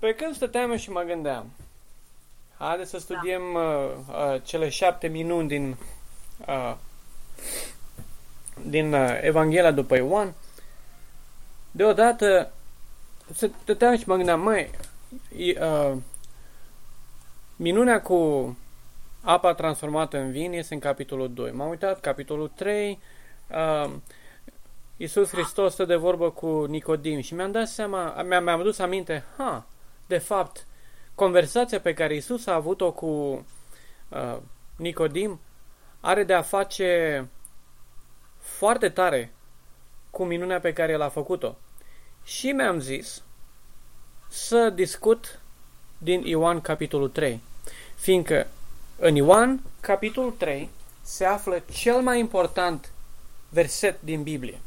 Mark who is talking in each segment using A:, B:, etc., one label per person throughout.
A: Pe când stăteam și mă gândeam, haide să studiem da. uh, uh, cele șapte minuni din, uh, din uh, Evanghelia după Ioan, deodată stăteam și mă gândeam, măi, uh, minunea cu apa transformată în vin este în capitolul 2. M-am uitat, capitolul 3, uh, Iisus Hristos stă de vorbă cu Nicodim și mi-am dat seama, mi-am, mi-am adus aminte, ha, de fapt, conversația pe care Isus a avut-o cu uh, Nicodim are de a face foarte tare cu minunea pe care el a făcut-o. Și mi-am zis să discut din Ioan capitolul 3, fiindcă în Ioan capitolul 3 se află cel mai important verset din Biblie.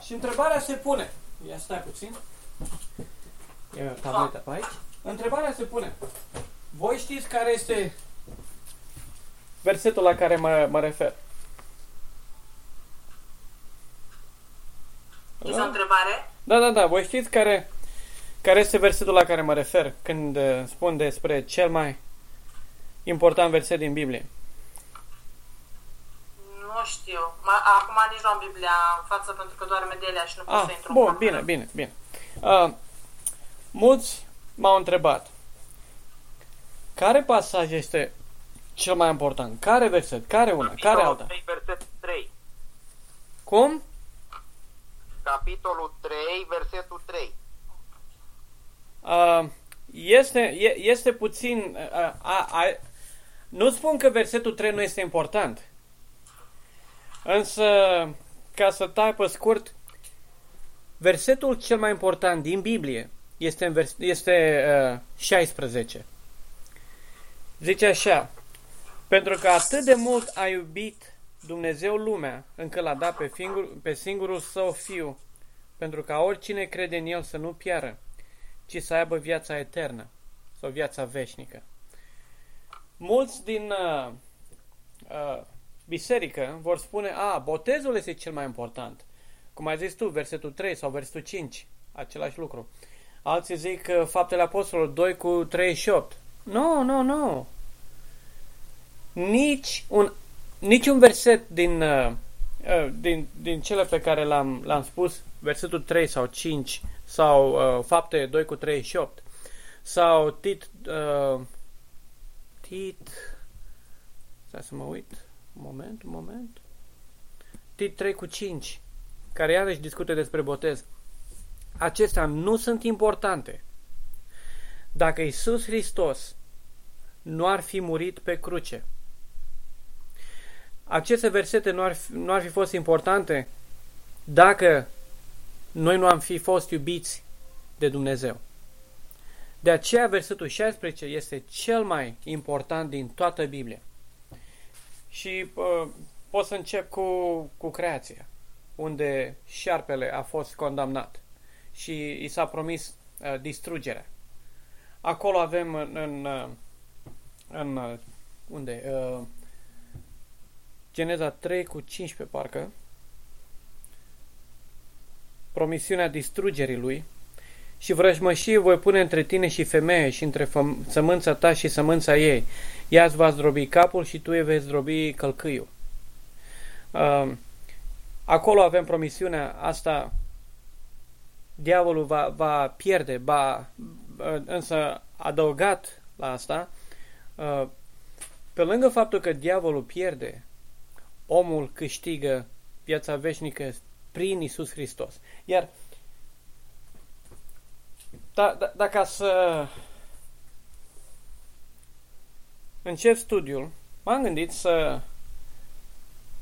A: Și întrebarea se pune. Ia stai puțin. Ia tableta pe aici. Întrebarea se pune. Voi știți care este versetul la care mă, mă refer?
B: Este o întrebare?
A: Da, da, da. Voi știți care, care este versetul la care mă refer când uh, spun despre cel mai important verset din Biblie?
B: Nu știu. Acum nici nu am Biblia în față pentru că doar medelia și nu pot
A: ah,
B: să intru
A: Bun, bine, bine, bine. Uh, mulți m-au întrebat care pasaj este cel mai important? Care verset? Care una?
C: Capitolul
A: care alta?
C: 3, verset 3.
A: Cum?
C: Capitolul 3, versetul 3.
A: Uh, este, este puțin... Uh, uh, uh, nu spun că versetul 3 nu este important. Însă, ca să tai pe scurt, versetul cel mai important din Biblie este, în vers- este uh, 16. Zice așa, pentru că atât de mult a iubit Dumnezeu lumea, încă l-a dat pe, fingur, pe singurul său fiu, pentru ca oricine crede în el să nu piară, ci să aibă viața eternă sau viața veșnică. Mulți din uh, uh, biserică vor spune, a, botezul este cel mai important. Cum ai zis tu, versetul 3 sau versetul 5, același lucru. Alții zic că faptele apostolilor 2 cu 38. Nu, nu, nu. Nici un, nici un verset din, uh, uh, din, din cele pe care l-am, l-am spus, versetul 3 sau 5, sau uh, fapte 2 cu 38, sau tit, uh, tit, stai să mă uit, un moment, un moment, tit 3 cu 5, care iarăși discută despre botez. Acestea nu sunt importante. Dacă Isus Hristos nu ar fi murit pe cruce, aceste versete nu ar, fi, nu ar fi fost importante dacă noi nu am fi fost iubiți de Dumnezeu. De aceea versetul 16 este cel mai important din toată Biblia. Și uh, pot să încep cu, cu creația, unde șarpele a fost condamnat și i s-a promis uh, distrugerea. Acolo avem în, în, uh, în uh, unde? Uh, Geneza 3 cu 15 parcă, promisiunea distrugerii lui și vrăjmășii voi pune între tine și femeie și între sămânța ta și sămânța ei. Ea îți va zdrobi capul și tu îi vei zdrobi călcâiul. Uh, acolo avem promisiunea asta diavolul va, va pierde, va, însă adăugat la asta, uh, pe lângă faptul că diavolul pierde, omul câștigă viața veșnică prin Isus Hristos. Iar da, da, dacă să încep studiul, m-am gândit să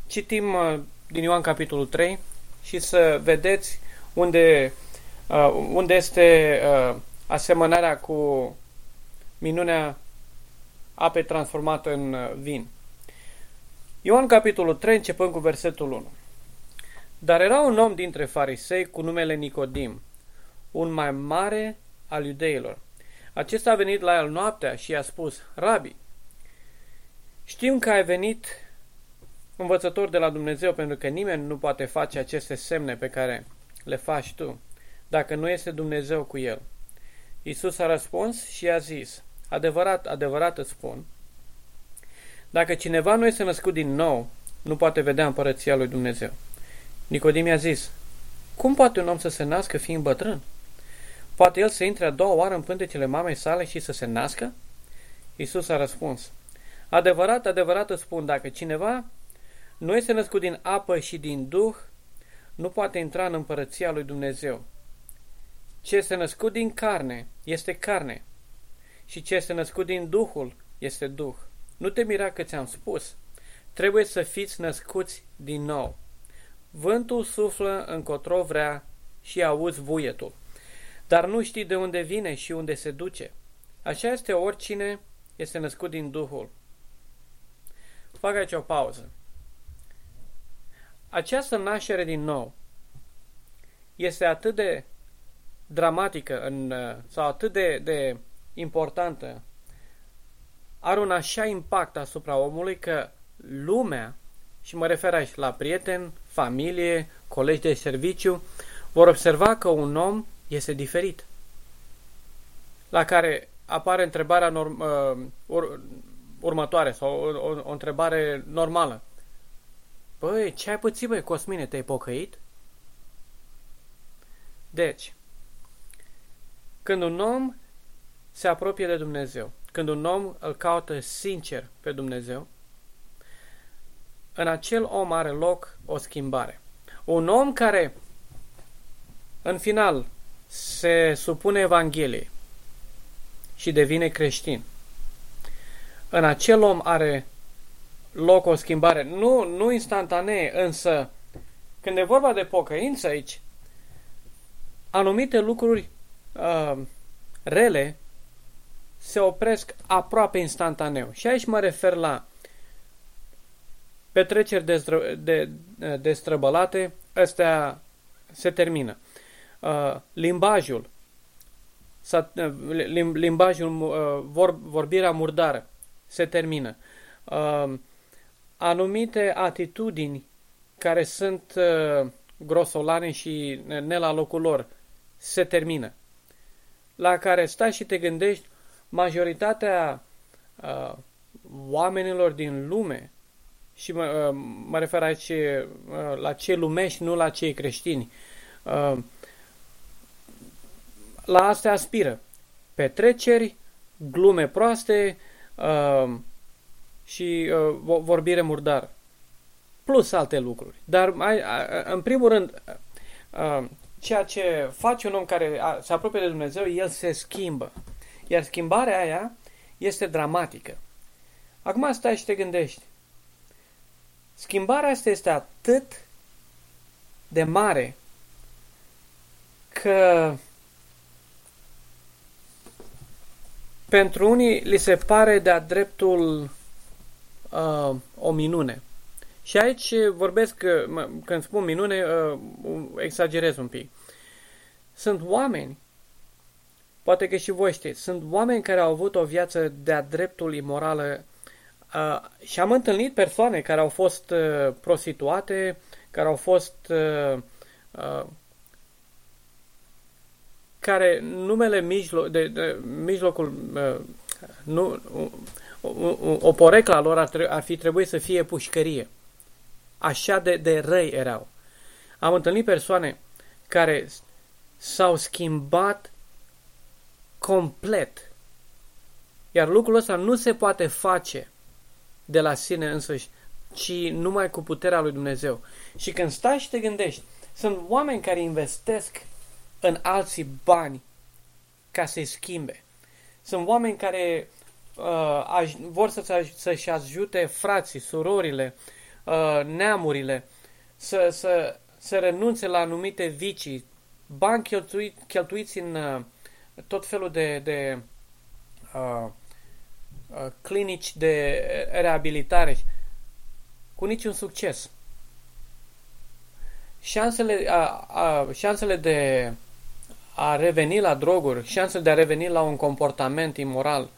A: citim uh, din Ioan capitolul 3 și să vedeți unde, uh, unde este uh, asemănarea cu minunea apei transformată în uh, vin. Ioan capitolul 3, începând cu versetul 1. Dar era un om dintre farisei cu numele Nicodim, un mai mare al iudeilor. Acesta a venit la el noaptea și i-a spus, Rabi, știm că ai venit învățător de la Dumnezeu pentru că nimeni nu poate face aceste semne pe care le faci tu, dacă nu este Dumnezeu cu el. Isus a răspuns și a zis, adevărat, adevărat îți spun, dacă cineva nu este născut din nou, nu poate vedea împărăția lui Dumnezeu. Nicodim i-a zis, cum poate un om să se nască fiind bătrân? Poate el să intre a doua oară în pântecele mamei sale și să se nască? Isus a răspuns, adevărat, adevărat îți spun, dacă cineva nu este născut din apă și din duh, nu poate intra în împărăția lui Dumnezeu. Ce este născut din carne este carne și ce este născut din Duhul este Duh. Nu te mira că ți-am spus. Trebuie să fiți născuți din nou. Vântul suflă încotro vrea și auzi vuietul, dar nu știi de unde vine și unde se duce. Așa este oricine este născut din Duhul. Fac aici o pauză. Această naștere din nou este atât de dramatică în, sau atât de, de importantă, are un așa impact asupra omului că lumea, și mă refer aici la prieteni, familie, colegi de serviciu, vor observa că un om este diferit. La care apare întrebarea norm, uh, ur, următoare sau o, o, o întrebare normală. Băi, ce ai pățit, băi, Cosmine, te-ai pocăit? Deci, când un om se apropie de Dumnezeu, când un om îl caută sincer pe Dumnezeu, în acel om are loc o schimbare. Un om care, în final, se supune Evangheliei și devine creștin, în acel om are loc o schimbare. Nu, nu instantanee, însă când e vorba de pocăință aici, anumite lucruri uh, rele se opresc aproape instantaneu. Și aici mă refer la petreceri destră, de, destrăbălate, astea se termină. Uh, limbajul, uh, limbajul, uh, vor, vorbirea murdară, se termină. Uh, anumite atitudini care sunt uh, grosolane și ne la locul lor se termină. La care stai și te gândești, majoritatea uh, oamenilor din lume, și mă, uh, mă refer aici uh, la cei lumești, nu la cei creștini, uh, la astea aspiră. Petreceri, glume proaste uh, și uh, vorbire murdară. Plus alte lucruri. Dar, în primul rând, uh, ceea ce face un om care se apropie de Dumnezeu, el se schimbă. Iar schimbarea aia este dramatică. Acum stai și te gândești. Schimbarea asta este atât de mare că pentru unii li se pare de-a dreptul uh, o minune. Și aici vorbesc, când spun minune, uh, exagerez un pic. Sunt oameni, poate că și voi știți, sunt oameni care au avut o viață de-a dreptul imorală uh, și am întâlnit persoane care au fost uh, prostituate, care au fost uh, uh, care numele mijlo, de, de, mijlocul uh, nu, o, o, o porecla lor ar, ar fi trebuit să fie pușcărie. Așa de, de răi erau. Am întâlnit persoane care s-au schimbat complet. Iar lucrul ăsta nu se poate face de la sine însăși, ci numai cu puterea lui Dumnezeu. Și când stai și te gândești, sunt oameni care investesc în alții bani ca să-i schimbe. Sunt oameni care uh, vor să, să-și ajute frații, surorile, uh, neamurile, să, să, să renunțe la anumite vicii, bani cheltuit, cheltuiți în uh, tot felul de, de uh, uh, clinici de reabilitare cu niciun succes. Șansele, a, a, șansele de a reveni la droguri, șansele de a reveni la un comportament imoral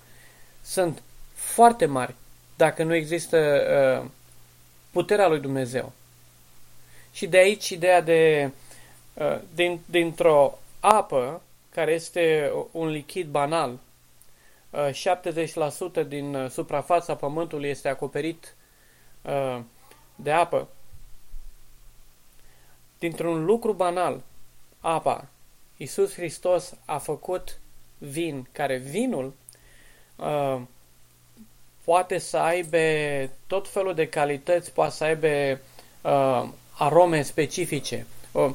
A: sunt foarte mari dacă nu există uh, puterea lui Dumnezeu. Și de aici ideea de uh, din, dintr-o apă care este un lichid banal. 70% din suprafața pământului este acoperit de apă. Dintr-un lucru banal, apa, Iisus Hristos a făcut vin, care vinul uh, poate să aibă tot felul de calități, poate să aibă uh, arome specifice. Uh,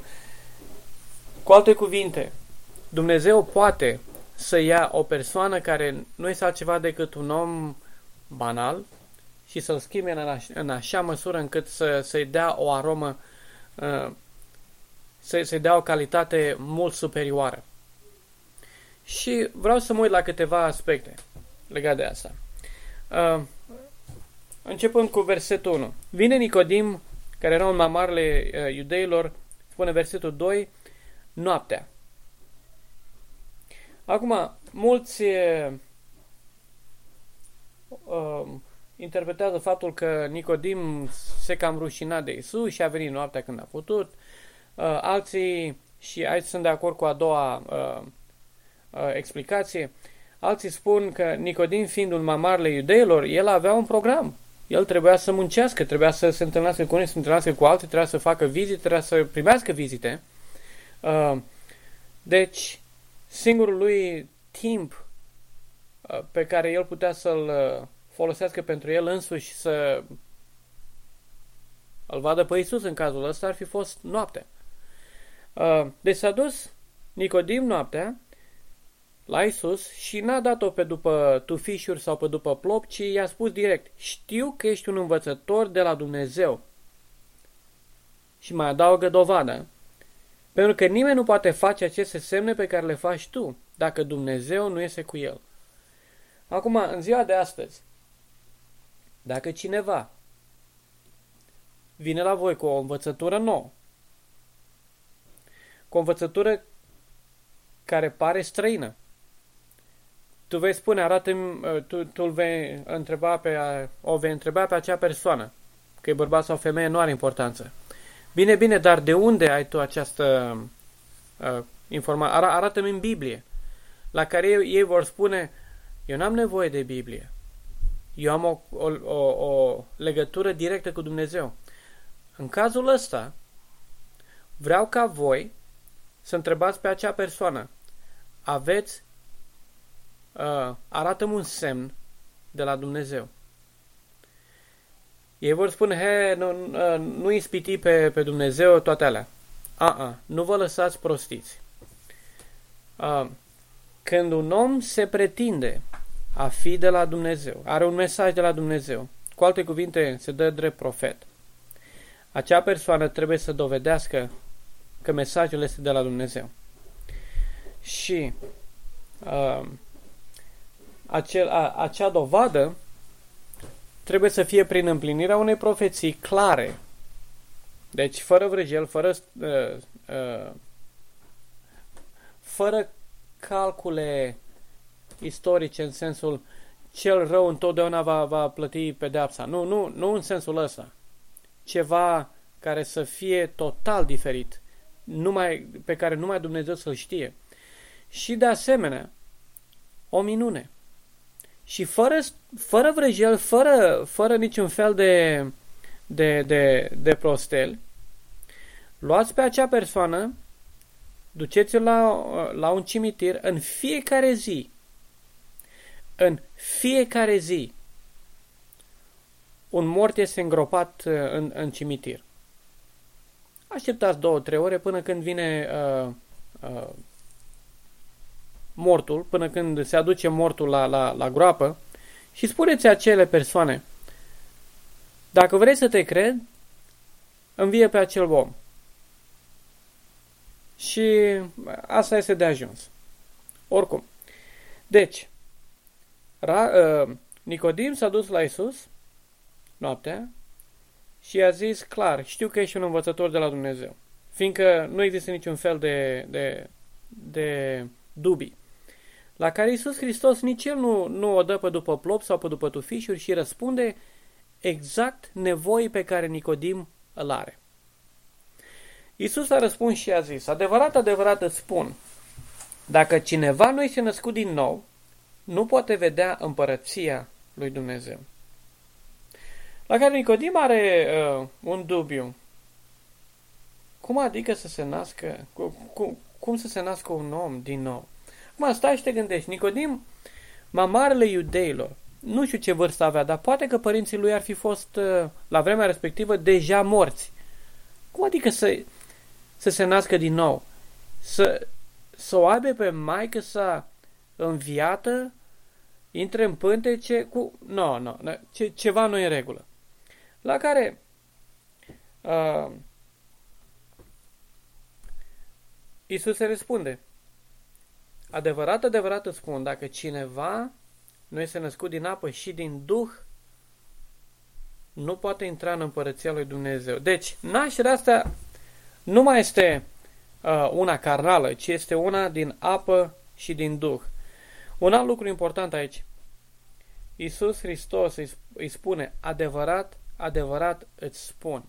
A: cu alte cuvinte, Dumnezeu poate să ia o persoană care nu este altceva decât un om banal și să-l schimbe în, așa, în așa măsură încât să, să-i dea o aromă, uh, să, să-i dea o calitate mult superioară. Și vreau să mă uit la câteva aspecte legate de asta. Uh, începând cu versetul 1. Vine Nicodim, care era un mai marele uh, iudeilor, spune versetul 2, noaptea. Acum, mulți uh, uh, interpretează faptul că Nicodim se cam rușina de Isus și a venit noaptea când a putut. Uh, alții, și aici sunt de acord cu a doua uh, uh, explicație, alții spun că Nicodim fiind un mamarle iudeilor, el avea un program. El trebuia să muncească, trebuia să se întâlnească cu unii, să se întâlnească cu alții, trebuia să facă vizite, trebuia să primească vizite. Uh, deci, singurul lui timp uh, pe care el putea să-l uh, folosească pentru el însuși să îl vadă pe Iisus în cazul ăsta ar fi fost noaptea. Uh, deci s-a dus Nicodim noaptea la Isus și n-a dat-o pe după tufișuri sau pe după plop, ci i-a spus direct, știu că ești un învățător de la Dumnezeu. Și mai adaugă dovadă. Pentru că nimeni nu poate face aceste semne pe care le faci tu, dacă Dumnezeu nu este cu el. Acum, în ziua de astăzi, dacă cineva vine la voi cu o învățătură nouă, cu o învățătură care pare străină, tu vei spune, arată-mi, uh, tu, tu vei întreba pe, o vei întreba pe acea persoană, că e bărbat sau femeie, nu are importanță. Bine, bine, dar de unde ai tu această uh, informație? Ar, arată-mi în Biblie. La care ei, ei vor spune, eu n-am nevoie de Biblie. Eu am o, o, o, o legătură directă cu Dumnezeu. În cazul ăsta, vreau ca voi să întrebați pe acea persoană, aveți, uh, arată-mi un semn de la Dumnezeu. Ei vor spune, he, nu, uh, nu ispiti pe, pe Dumnezeu toate alea. A, a, nu vă lăsați prostiți. Uh, când un om se pretinde a fi de la Dumnezeu, are un mesaj de la Dumnezeu, cu alte cuvinte, se dă drept profet, acea persoană trebuie să dovedească că mesajul este de la Dumnezeu. Și uh, acel, a, acea dovadă trebuie să fie prin împlinirea unei profeții clare. Deci, fără vrăjel, fără, uh, uh, fără calcule istorice în sensul cel rău întotdeauna va, va plăti pedeapsa. Nu, nu, nu în sensul ăsta. Ceva care să fie total diferit, numai, pe care numai Dumnezeu să-l știe. Și de asemenea, o minune. Și fără, fără vrăjel, fără, fără niciun fel de, de, de, de prostel, luați pe acea persoană, duceți-o la, la un cimitir în fiecare zi. În fiecare zi. Un mort este îngropat uh, în, în cimitir. Așteptați două, trei ore până când vine uh, uh, mortul, până când se aduce mortul la, la, la groapă și spuneți acele persoane, dacă vrei să te cred, învie pe acel om. Și asta este de ajuns. Oricum. Deci, Ra, uh, Nicodim s-a dus la Isus noaptea și i-a zis clar, știu că ești un învățător de la Dumnezeu, fiindcă nu există niciun fel de, de, de dubii la care Iisus Hristos nici El nu, nu o dă pe după plop sau pe după tufișuri și răspunde exact nevoii pe care Nicodim îl are. Iisus a răspuns și a zis, adevărat, adevărat îți spun, Dacă cineva nu este născut din nou, nu poate vedea împărăția lui Dumnezeu. La care Nicodim are uh, un dubiu. Cum adică să se nască, cu, cu, cum să se nască un om din nou? Acum stai și te gândești, Nicodim, mamarele iudeilor, nu știu ce vârstă avea, dar poate că părinții lui ar fi fost uh, la vremea respectivă deja morți. Cum adică să, să se nască din nou? Să, să o aibă pe maică sa înviată, intre în pântece cu... Nu, no, nu, no, ce, ceva nu e în regulă. La care uh, Isus se răspunde. Adevărat, adevărat îți spun, dacă cineva nu este născut din apă și din Duh, nu poate intra în împărăția lui Dumnezeu. Deci, nașterea asta nu mai este uh, una carnală, ci este una din apă și din Duh. Un alt lucru important aici. Iisus Hristos îi, îi spune, adevărat, adevărat îți spun.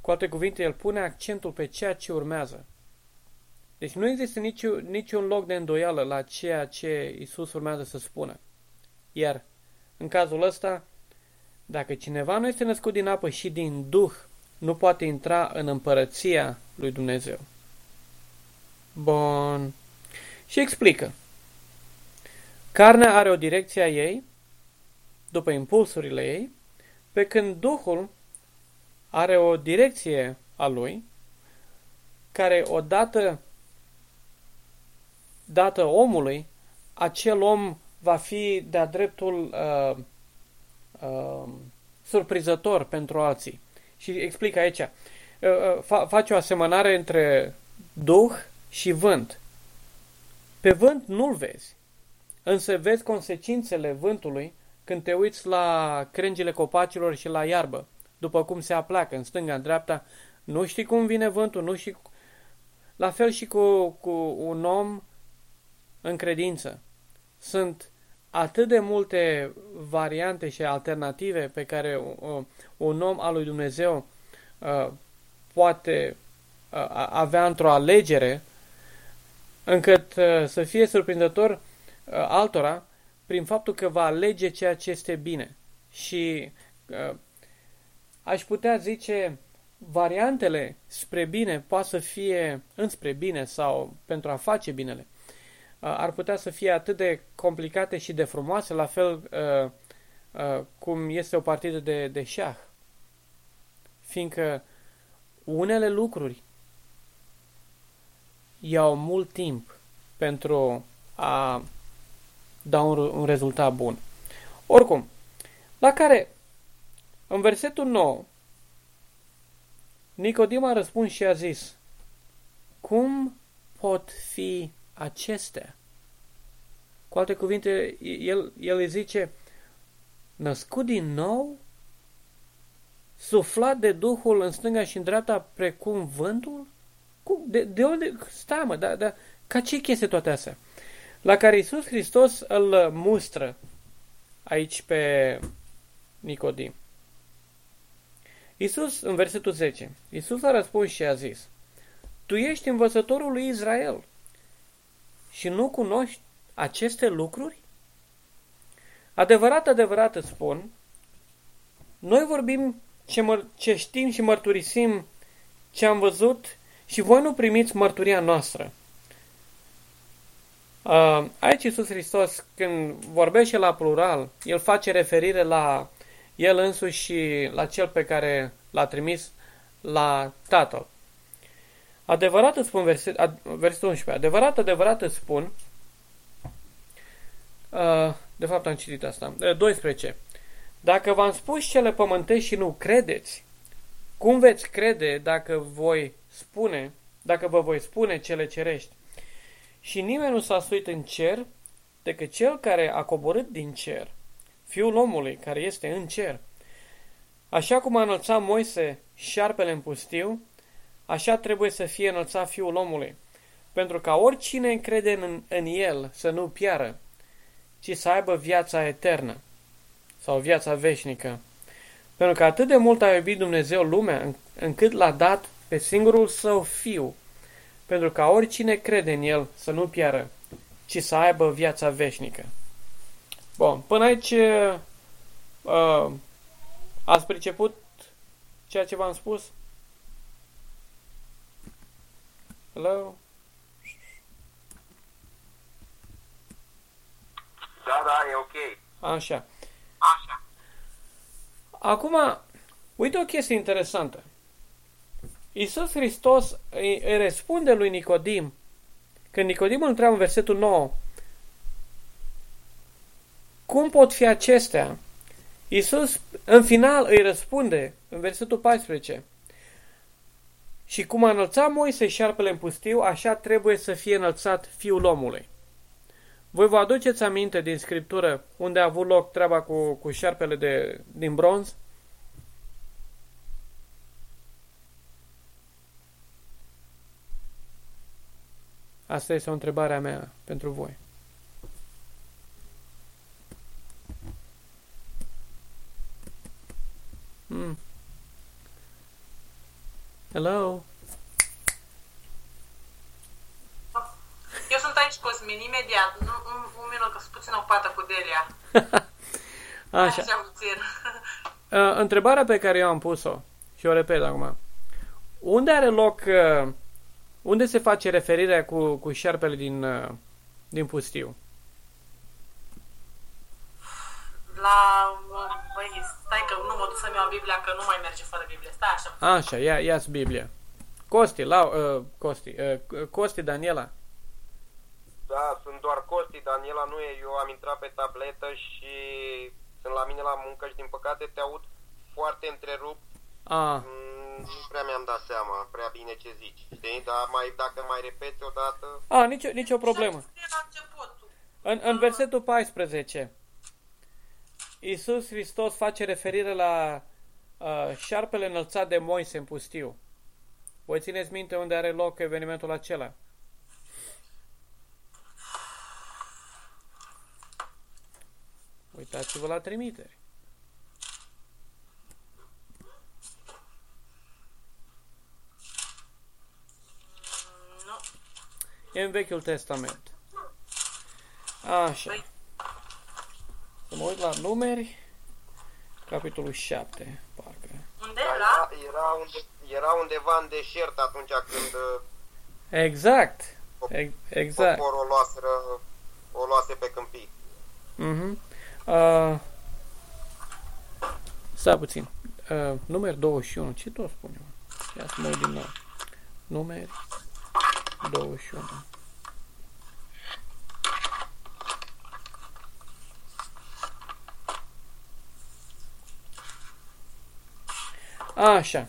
A: Cu alte cuvinte, el pune accentul pe ceea ce urmează. Deci nu există niciun, niciun loc de îndoială la ceea ce Isus urmează să spună. Iar în cazul ăsta, dacă cineva nu este născut din apă și din Duh, nu poate intra în împărăția lui Dumnezeu. Bun. Și explică. Carnea are o direcție a ei, după impulsurile ei, pe când Duhul are o direcție a lui, care odată dată omului, acel om va fi de-a dreptul uh, uh, surprizător pentru alții. Și explic aici. Uh, uh, fa face o asemănare între duh și vânt. Pe vânt nu-l vezi, însă vezi consecințele vântului când te uiți la crengile copacilor și la iarbă, după cum se apleacă în stânga, în dreapta, nu știi cum vine vântul, nu știi... La fel și cu, cu un om în credință. Sunt atât de multe variante și alternative pe care un om al lui Dumnezeu uh, poate uh, avea într-o alegere, încât uh, să fie surprinzător altora prin faptul că va alege ceea ce este bine. Și aș putea zice, variantele spre bine poate să fie înspre bine sau pentru a face binele ar putea să fie atât de complicate și de frumoase, la fel uh, uh, cum este o partidă de, de șah. Fiindcă unele lucruri iau mult timp pentru a da un, un rezultat bun. Oricum, la care, în versetul 9, Nicodim a răspuns și a zis, Cum pot fi acestea. Cu alte cuvinte, el, el îi zice, născut din nou, suflat de Duhul în stânga și în dreapta precum vântul? Cum? De, de unde? Stai mă, dar, dar ca ce chestie toate astea? La care Iisus Hristos îl mustră aici pe Nicodim. Iisus, în versetul 10, Iisus a răspuns și a zis, Tu ești învățătorul lui Israel și nu cunoști aceste lucruri? Adevărat, adevărat îți spun, noi vorbim ce, măr- ce știm și mărturisim ce am văzut și voi nu primiți mărturia noastră. Uh, aici Iisus Hristos, când vorbește la plural, El face referire la El însuși și la Cel pe care l-a trimis la Tatăl. Adevărat îți spun, verset, ad, versetul 11, adevărat, adevărat îți spun, uh, de fapt am citit asta, uh, 12, dacă v-am spus cele pământești și nu credeți, cum veți crede dacă voi spune, dacă vă voi spune cele cerești? Și nimeni nu s-a suit în cer decât cel care a coborât din cer, fiul omului care este în cer. Așa cum a înălțat Moise șarpele în pustiu, Așa trebuie să fie înălțat Fiul omului, pentru ca oricine încrede în, în El să nu piară, ci să aibă viața eternă sau viața veșnică. Pentru că atât de mult a iubit Dumnezeu lumea, încât l-a dat pe singurul său Fiu, pentru ca oricine crede în El să nu piară, ci să aibă viața veșnică. Bun, până aici uh, ați priceput ceea ce v-am spus? Hello?
C: Da, da, e ok.
A: Așa.
C: Așa.
A: Acum, uite o chestie interesantă. Iisus Hristos îi, îi răspunde lui Nicodim, când Nicodim îl întreabă în versetul 9, cum pot fi acestea? Iisus în final îi răspunde în versetul 14, și cum a înălțat Moise șarpele în pustiu, așa trebuie să fie înălțat fiul omului. Voi vă aduceți aminte din Scriptură unde a avut loc treaba cu, cu șarpele de, din bronz? Asta este o întrebare a mea pentru voi. Hmm. Hello?
B: Eu sunt aici, Cosmin, imediat. Nu, un, un minut, că sunt puțin ocupată cu Delia.
A: Așa.
B: Așa puțin.
A: Uh, întrebarea pe care eu am pus-o, și o repet acum, unde are loc, uh, unde se face referirea cu, cu șarpele din, uh, din pustiu?
B: La... Băi, stai că nu mă duc să-mi iau Biblia, că nu mai merge fără Biblie. Stai așa.
A: Așa, ia, ia Biblia. Costi, la, uh, Costi, uh, Costi, Daniela.
C: Da, sunt doar Costi, Daniela nu e. Eu am intrat pe tabletă și sunt la mine la muncă și din păcate te aud foarte întrerupt.
A: A,
C: Mm, Nu prea mi-am dat seama prea bine ce zici, știi? Dar mai, dacă mai repeți odată...
A: a nicio, nicio problemă.
B: Ce scrie la început?
A: În, în versetul 14, Iisus Hristos face referire la uh, șarpele înălțat de Moise în pustiu. Voi țineți minte unde are loc evenimentul acela? Uitați-vă la trimiteri.
B: Nu.
A: E în Vechiul Testament. Așa.
B: Păi,
A: Să mă uit la numeri. Capitolul 7, parcă.
B: unde?
C: Da,
B: La?
C: era, era, unde, era undeva în deșert atunci când uh,
A: Exact. E- exact.
C: poporul o luaseră, o luase pe câmpii.
A: Mhm. Uh, stai puțin. Uh, numeri 21. Ce tot spune? mă? Ia să mă uit din nou. Numeri 21. Așa.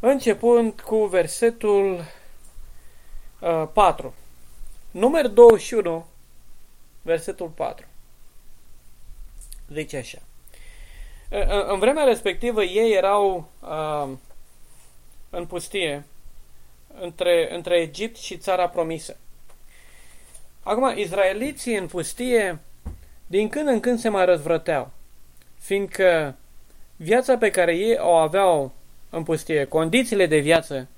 A: Începând cu versetul uh, 4. Numeri 21, versetul 4. Zice așa. În- În vremea respectivă ei erau uh, în pustie între, între Egipt și țara promisă. Acum, izraeliții în pustie din când în când se mai răzvrăteau, fiindcă viața pe care ei o aveau în pustie, condițiile de viață,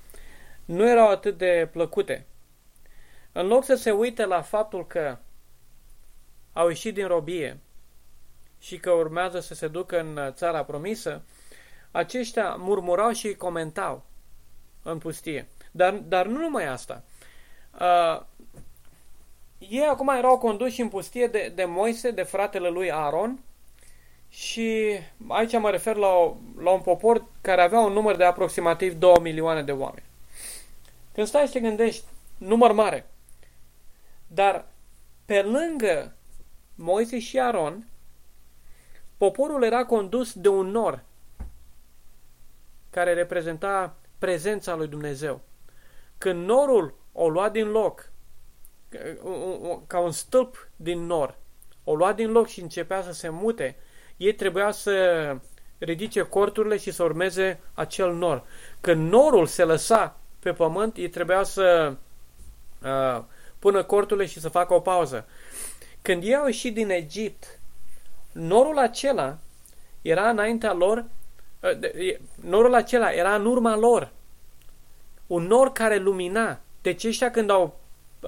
A: nu erau atât de plăcute. În loc să se uite la faptul că au ieșit din robie și că urmează să se ducă în țara promisă, aceștia murmurau și comentau în pustie. Dar, dar nu numai asta. Uh, ei acum erau conduși în pustie de, de Moise, de fratele lui Aaron, și aici mă refer la, o, la un popor care avea un număr de aproximativ 2 milioane de oameni. Când stai și te gândești, număr mare. Dar pe lângă Moise și Aaron, poporul era condus de un nor care reprezenta prezența lui Dumnezeu. Când norul o lua din loc, ca un stâlp din nor, o lua din loc și începea să se mute, ei trebuia să ridice corturile și să urmeze acel nor. Când norul se lăsa pe pământ, ei trebuia să uh, pună corturile și să facă o pauză. Când ei au ieșit din Egipt, norul acela era înaintea lor, uh, de- e- norul acela era în urma lor. un nor care lumina. Deci ăștia când au,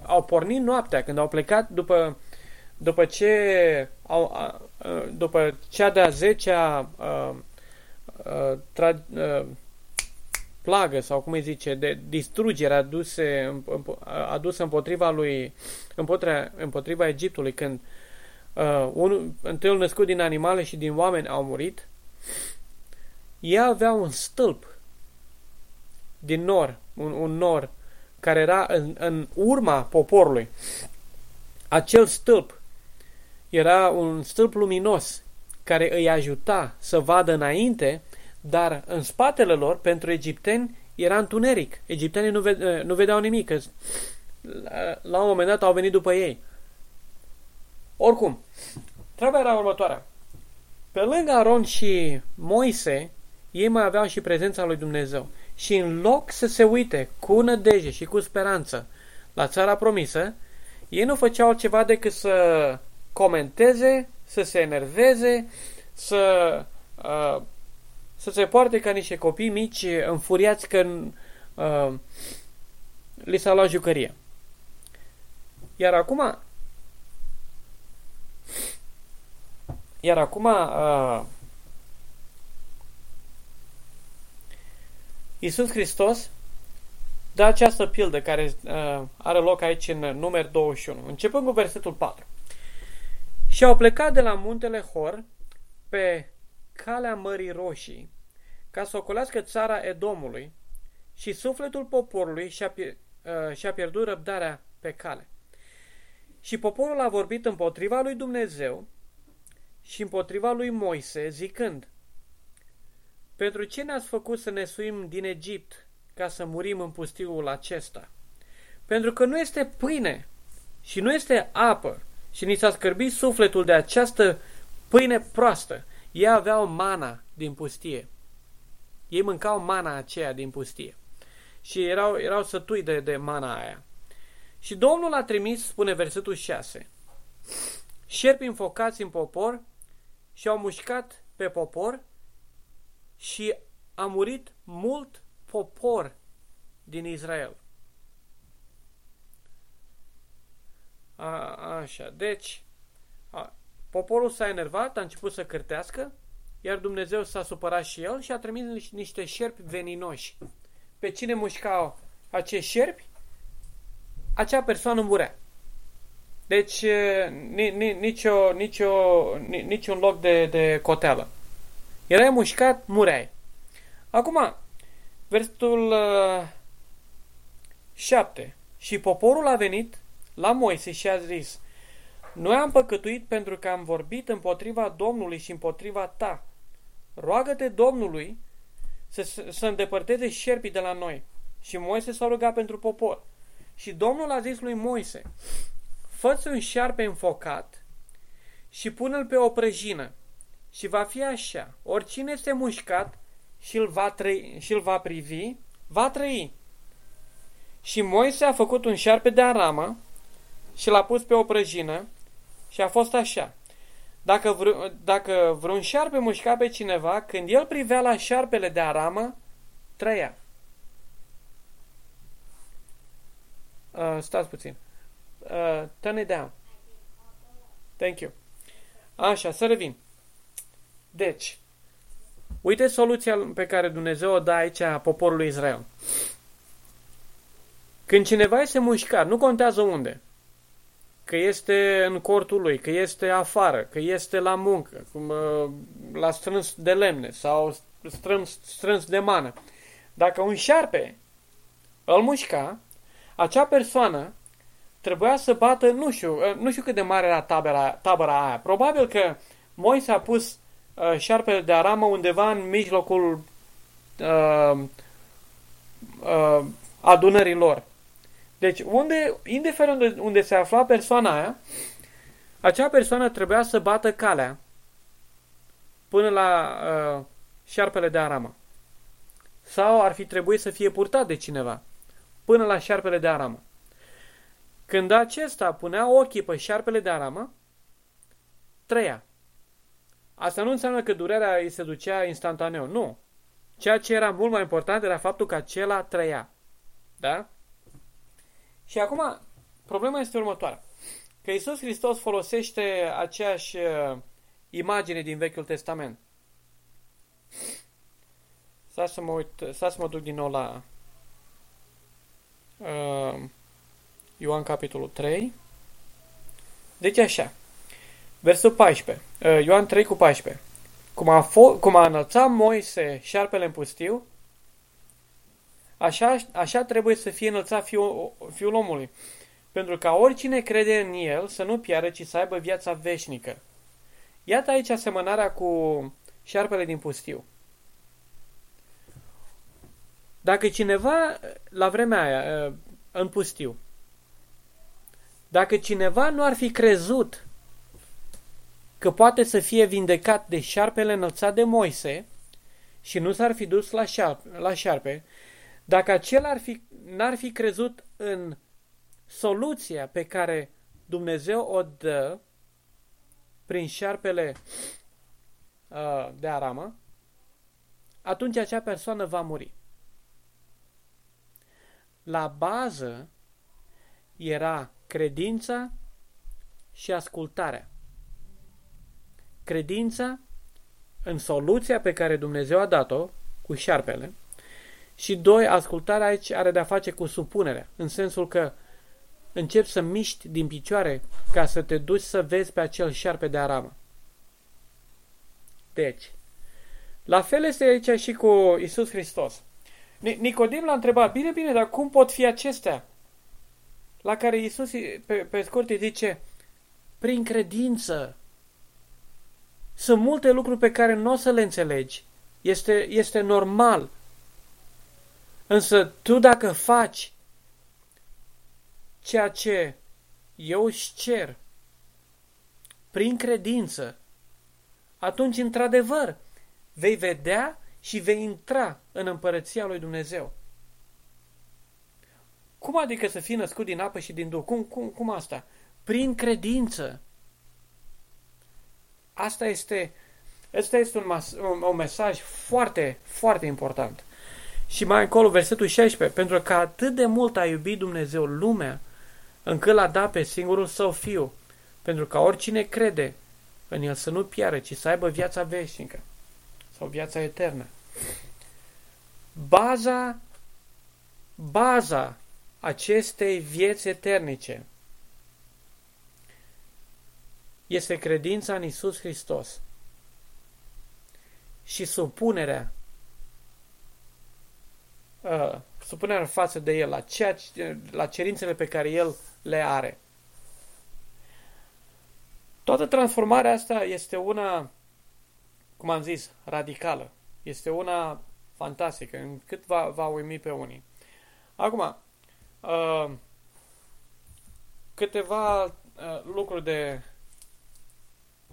A: au pornit noaptea, când au plecat după, după ce au, a, după cea de-a zecea a, a, tra, a, plagă sau cum îi zice, de distrugere aduse, adusă împotriva lui, împotriva, împotriva Egiptului, când uh, un, întâiul născut din animale și din oameni au murit, ea avea un stâlp din nor, un, un nor care era în, în urma poporului. Acel stâlp era un stâlp luminos care îi ajuta să vadă înainte, dar în spatele lor, pentru egipteni, era întuneric. Egiptenii nu, ve- nu vedeau nimic, că la un moment dat au venit după ei. Oricum, treaba era următoarea. Pe lângă Aron și Moise, ei mai aveau și prezența lui Dumnezeu. Și în loc să se uite cu nădejde și cu speranță la țara promisă, ei nu făceau altceva decât să comenteze, să se enerveze, să, uh, să se poarte ca niște copii mici înfuriați că uh, li s-a luat jucărie. Iar acum iar acum uh, Iisus Hristos dă această pildă care uh, are loc aici în numer 21, începând cu versetul 4. Și au plecat de la muntele Hor pe calea Mării Roșii ca să ocolească țara Edomului și sufletul poporului și-a, uh, și-a pierdut răbdarea pe cale. Și poporul a vorbit împotriva lui Dumnezeu și împotriva lui Moise, zicând, pentru ce ne-ați făcut să ne suim din Egipt ca să murim în pustiul acesta? Pentru că nu este pâine și nu este apă și ni s-a scârbit sufletul de această pâine proastă. Ei aveau mana din pustie. Ei mâncau mana aceea din pustie. Și erau, erau sătui de, de mana aia. Și Domnul a trimis, spune versetul 6, șerpi înfocați în popor și au mușcat pe popor și a murit mult popor din Israel. A, așa, deci a, poporul s-a enervat, a început să cârtească, iar Dumnezeu s-a supărat și el și a trimis niște șerpi veninoși. Pe cine mușcau acești șerpi? Acea persoană murea. Deci nici, o, nici, o, nici un loc de, de coteală. Erai mușcat, mureai. Acum, versetul uh, 7. Și poporul a venit la Moise și a zis, Noi am păcătuit pentru că am vorbit împotriva Domnului și împotriva ta. Roagă-te Domnului să, să îndepărteze șerpii de la noi. Și Moise s-a rugat pentru popor. Și Domnul a zis lui Moise, Fă-ți un șarpe înfocat și pune-l pe o prăjină și va fi așa. Oricine este mușcat și îl va, trăi, și îl va privi, va trăi. Și Moise a făcut un șarpe de aramă și l-a pus pe o prăjină și a fost așa. Dacă, vre, dacă vreun șarpe mușca pe cineva, când el privea la șarpele de aramă, trăia. Uh, stați puțin. Uh, turn it down. Thank you. Așa, să revin. Deci, uite soluția pe care Dumnezeu o dă aici a poporului Israel. Când cineva este mușcat, nu contează unde, că este în cortul lui, că este afară, că este la muncă, la strâns de lemne sau strâns, strâns de mană. Dacă un șarpe îl mușca, acea persoană trebuia să bată, nu știu, nu știu cât de mare era tabera, tabăra aia. Probabil că Moise a pus uh, șarpele de aramă undeva în mijlocul uh, uh, adunării lor. Deci, unde, indiferent unde, unde se afla persoana aia, acea persoană trebuia să bată calea până la uh, șarpele de aramă. Sau ar fi trebuit să fie purtat de cineva până la șarpele de aramă. Când acesta punea ochii pe șarpele de aramă, trăia. Asta nu înseamnă că durerea îi se ducea instantaneu, nu. Ceea ce era mult mai important era faptul că acela trăia. Da? Și acum, problema este următoarea. Că Isus Hristos folosește aceeași uh, imagine din Vechiul Testament. Să să mă uit, să mă duc din nou la uh, Ioan capitolul 3. Deci așa. Versul 14. Uh, Ioan 3 cu 14. Cum a, fo- cum a înălțat Moise șarpele în pustiu, așa, așa trebuie să fie înălțat fiul, fiul omului. Pentru ca oricine crede în el să nu piară, ci să aibă viața veșnică. Iată aici asemănarea cu șarpele din pustiu. Dacă cineva, la vremea aia, în pustiu, dacă cineva nu ar fi crezut că poate să fie vindecat de șarpele înălțat de Moise și nu s-ar fi dus la șarpe, la șarpe dacă acela ar fi, n-ar fi crezut în soluția pe care Dumnezeu o dă prin șarpele uh, de aramă, atunci acea persoană va muri. La bază era credința și ascultarea. Credința în soluția pe care Dumnezeu a dat-o cu șarpele și doi, ascultarea aici are de-a face cu supunerea, în sensul că începi să miști din picioare ca să te duci să vezi pe acel șarpe de aramă. Deci, la fel este aici și cu Isus Hristos. Nicodim l-a întrebat, bine, bine, dar cum pot fi acestea? La care Isus pe, pe scurt îi zice, prin credință. Sunt multe lucruri pe care nu o să le înțelegi. Este, este normal. Însă tu dacă faci ceea ce eu își cer prin credință, atunci, într-adevăr, vei vedea și vei intra în împărăția lui Dumnezeu. Cum adică să fii născut din apă și din Duh? Cum, cum, cum asta? Prin credință. Asta este, asta este un, mas, un, un mesaj foarte, foarte important. Și mai încolo, versetul 16, pentru că atât de mult a iubit Dumnezeu lumea, încât l-a dat pe singurul său fiu, pentru ca oricine crede în el să nu piară, ci să aibă viața veșnică sau viața eternă. Baza, baza acestei vieți eternice este credința în Isus Hristos și supunerea uh, supunerea față de El, la, ceea, la cerințele pe care El le are. Toată transformarea asta este una, cum am zis, radicală. Este una fantastică, încât va, va uimi pe unii. Acum, uh, câteva uh, lucruri de,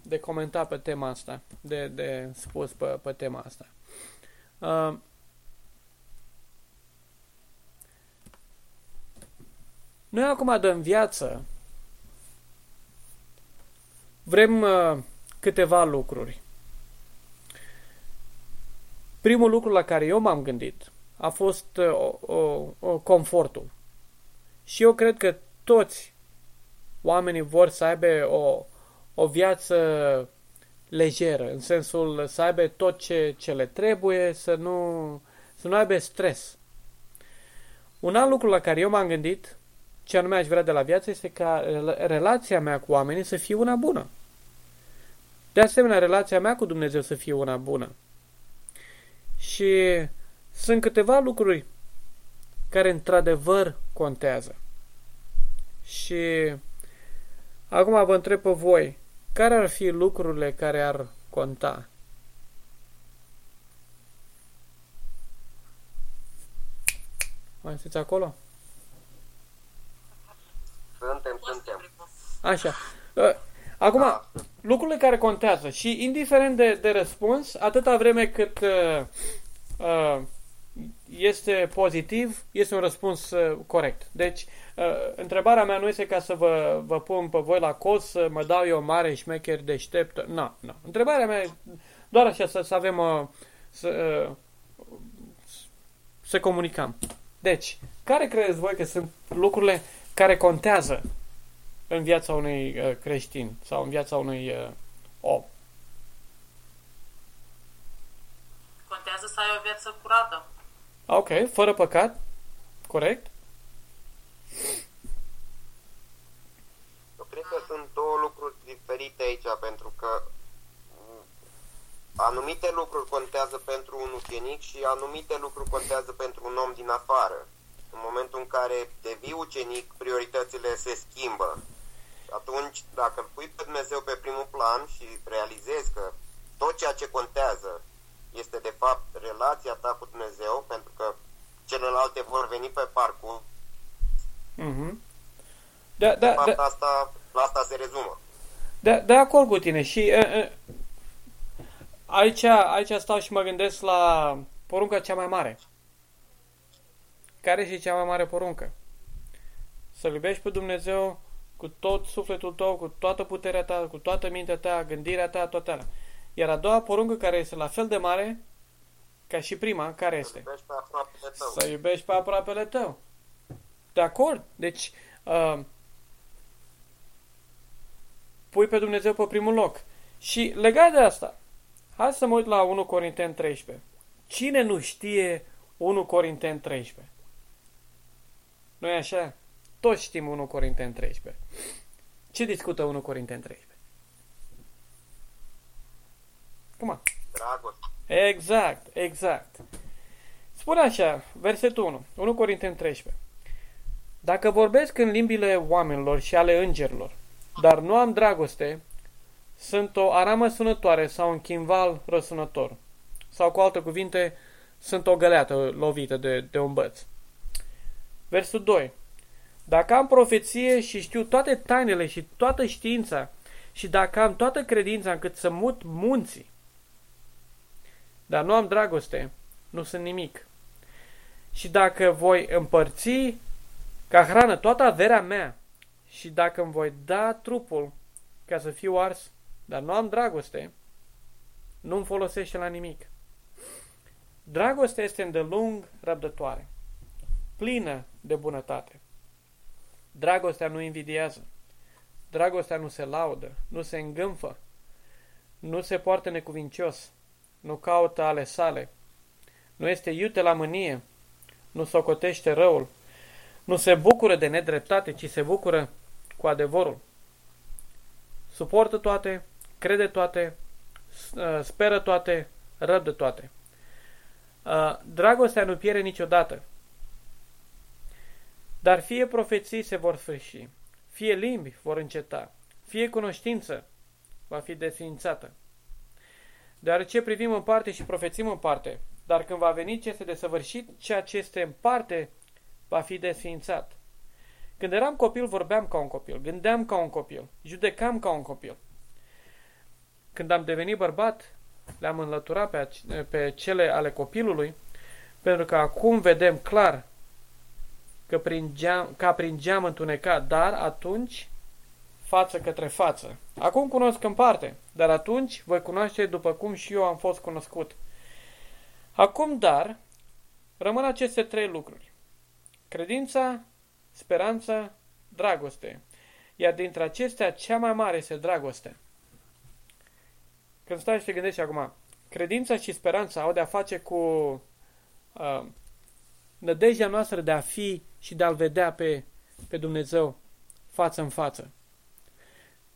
A: de comentat pe tema asta, de, de spus pe, pe tema asta. Uh, Noi acum dăm viață. Vrem uh, câteva lucruri. Primul lucru la care eu m-am gândit a fost uh, o, o, o, confortul. Și eu cred că toți oamenii vor să aibă o, o viață lejeră, în sensul să aibă tot ce, ce le trebuie, să nu, să nu aibă stres. Un alt lucru la care eu m-am gândit ce anume aș vrea de la viață este ca relația mea cu oamenii să fie una bună. De asemenea, relația mea cu Dumnezeu să fie una bună. Și sunt câteva lucruri care într-adevăr contează. Și acum vă întreb pe voi, care ar fi lucrurile care ar conta? Mai sunteți acolo?
C: Suntem, suntem.
A: Așa. Ă, acum, lucrurile care contează și indiferent de, de răspuns, atâta vreme cât uh, uh, este pozitiv, este un răspuns uh, corect. Deci, uh, întrebarea mea nu este ca să vă, vă pun pe voi la cos, să mă dau eu mare șmecher deștept. Nu, no, nu. No. Întrebarea mea e doar așa să, să avem uh, să, uh, să comunicăm. Deci, care credeți voi că sunt lucrurile care contează în viața unui uh, creștin sau în viața unui uh, om?
B: Contează să ai o viață curată.
A: Ok, fără păcat, corect?
C: Eu cred că sunt două lucruri diferite aici, pentru că mm, anumite lucruri contează pentru un ucenic și anumite lucruri contează pentru un om din afară. În momentul în care devii ucenic, prioritățile se schimbă. Atunci, dacă îl pui pe Dumnezeu pe primul plan și realizezi că tot ceea ce contează este de fapt relația ta cu Dumnezeu, pentru că celelalte vor veni pe parcurs.
A: Mhm. Da,
C: De
A: da,
C: fapt,
A: da,
C: asta, la asta se rezumă.
A: de, de acord cu tine și uh, uh, aici, aici stau și mă gândesc la porunca cea mai mare. Care și cea mai mare poruncă? Să-L iubești pe Dumnezeu cu tot sufletul tău, cu toată puterea ta, cu toată mintea ta, gândirea ta, toate alea. Iar a doua poruncă, care este la fel de mare ca și prima, care este?
C: Iubești pe aproapele tău.
A: Să iubești pe aproapele tău. De acord? Deci, uh, pui pe Dumnezeu pe primul loc. Și legat de asta, hai să mă uit la 1 Corinteni 13. Cine nu știe 1 Corinteni 13? nu e așa? Toți știm 1 Corinteni 13. Ce discută 1 Corinteni 13? Cum on.
C: Dragoste.
A: Exact, exact. Spune așa, versetul 1, 1 Corinteni 13. Dacă vorbesc în limbile oamenilor și ale îngerilor, dar nu am dragoste, sunt o aramă sunătoare sau un chimval răsunător. Sau cu alte cuvinte, sunt o găleată lovită de, de un băț. Versul 2. Dacă am profeție și știu toate tainele și toată știința și dacă am toată credința încât să mut munții, dar nu am dragoste, nu sunt nimic. Și dacă voi împărți ca hrană toată averea mea și dacă îmi voi da trupul ca să fiu ars, dar nu am dragoste, nu-mi folosește la nimic. Dragostea este îndelung răbdătoare, plină de bunătate. Dragostea nu invidiază. Dragostea nu se laudă, nu se îngânfă, nu se poartă necuvincios, nu caută ale sale, nu este iute la mânie, nu socotește răul, nu se bucură de nedreptate, ci se bucură cu adevărul. Suportă toate, crede toate, speră toate, răbdă toate. Dragostea nu pierde niciodată. Dar fie profeții se vor sfârși, fie limbi vor înceta, fie cunoștință va fi desfințată. Deoarece privim în parte și profețim în parte, dar când va veni ce este desăvârșit, ceea ce este în parte va fi desfințat. Când eram copil, vorbeam ca un copil, gândeam ca un copil, judecam ca un copil. Când am devenit bărbat, le-am înlăturat pe, pe cele ale copilului, pentru că acum vedem clar că prin geam, ca prin geam întunecat, dar atunci față către față. Acum cunosc în parte, dar atunci voi cunoaște după cum și eu am fost cunoscut. Acum, dar, rămân aceste trei lucruri. Credința, speranța, dragoste. Iar dintre acestea, cea mai mare este dragostea. Când stai și te gândești acum, credința și speranța au de-a face cu uh, nădejdea noastră de a fi și de a-L vedea pe, pe Dumnezeu față în față.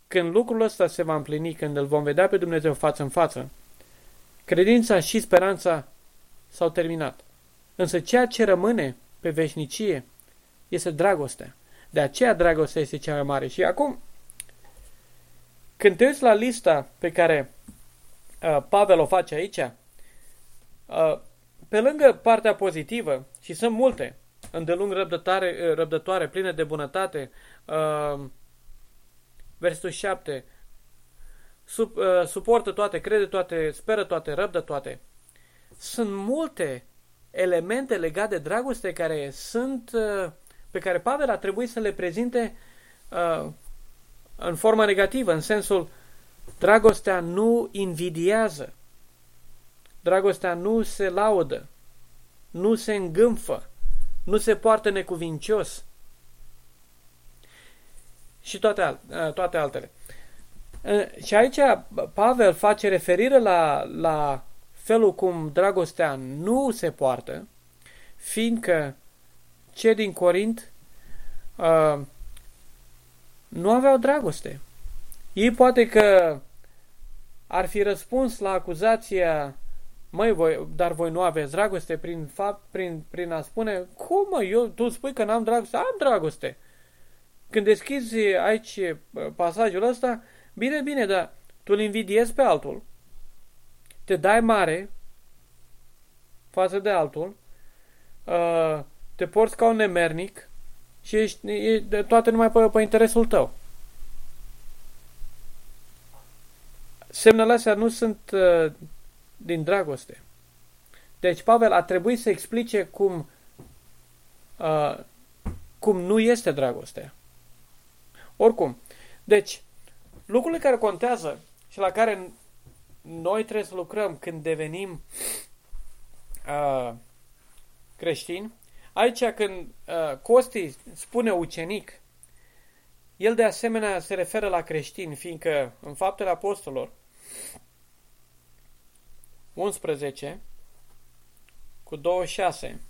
A: Când lucrul ăsta se va împlini, când îl vom vedea pe Dumnezeu față în față, credința și speranța s-au terminat. Însă ceea ce rămâne pe veșnicie este dragostea. De aceea dragostea este cea mai mare. Și acum, când te uiți la lista pe care uh, Pavel o face aici, uh, pe lângă partea pozitivă, și sunt multe, îndelung răbdătoare, răbdătoare pline de bunătate, uh, versetul 7, sub, uh, suportă toate, crede toate, speră toate, răbdă toate. Sunt multe elemente legate de dragoste care sunt, uh, pe care Pavel a trebuit să le prezinte uh, în forma negativă, în sensul dragostea nu invidiază, dragostea nu se laudă, nu se îngânfă, nu se poartă necuvincios și toate, toate altele. Și aici Pavel face referire la, la felul cum dragostea nu se poartă, fiindcă cei din Corint uh, nu aveau dragoste. Ei poate că ar fi răspuns la acuzația măi, voi, dar voi nu aveți dragoste prin fapt, prin, prin a spune, cum mă, eu, tu spui că n-am dragoste, am dragoste. Când deschizi aici pasajul ăsta, bine, bine, dar tu îl invidiezi pe altul, te dai mare față de altul, uh, te porți ca un nemernic și ești e, toate numai pe, pe interesul tău. Semnele astea nu sunt uh, din dragoste. Deci Pavel a trebuit să explice cum, uh, cum nu este dragostea. Oricum, deci, lucrurile care contează și la care noi trebuie să lucrăm când devenim uh, creștini, aici când uh, Costi spune ucenic, el de asemenea se referă la creștini, fiindcă în faptele apostolilor 11 cu 26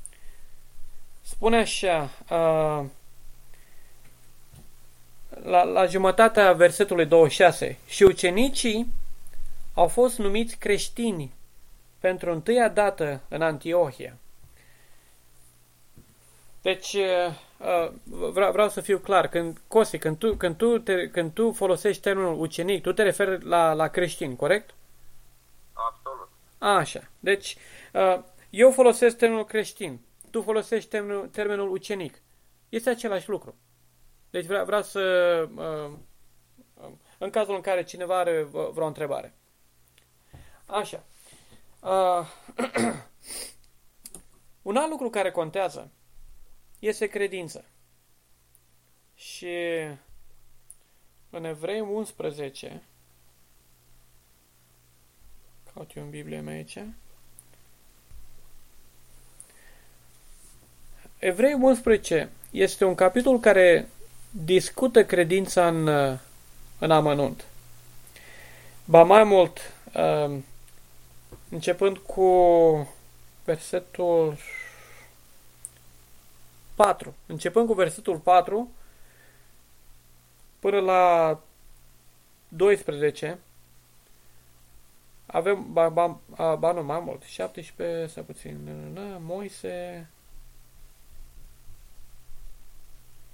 A: spune așa uh, la, la jumătatea versetului 26 și ucenicii au fost numiți creștini pentru întâia dată în Antiohia. Deci, uh, vreau, vreau să fiu clar, când, Cosi, când tu, când, tu te, când tu folosești termenul ucenic, tu te referi la, la creștin, corect?
C: Absolut.
A: Așa. Deci, uh, eu folosesc termenul creștin, tu folosești termenul, termenul ucenic. Este același lucru. Deci vreau, vreau să... Uh, în cazul în care cineva are vreo întrebare. Așa. Uh, un alt lucru care contează este credință. Și în Evrei 11 caut eu în Biblie mea aici? Evrei 11 este un capitol care discută credința în, în amănunt. Ba mai mult, um, începând cu versetul 4, începând cu versetul 4 până la 12, avem, ba, ba, ba nu, mai mult, 17, să puțin, Moise,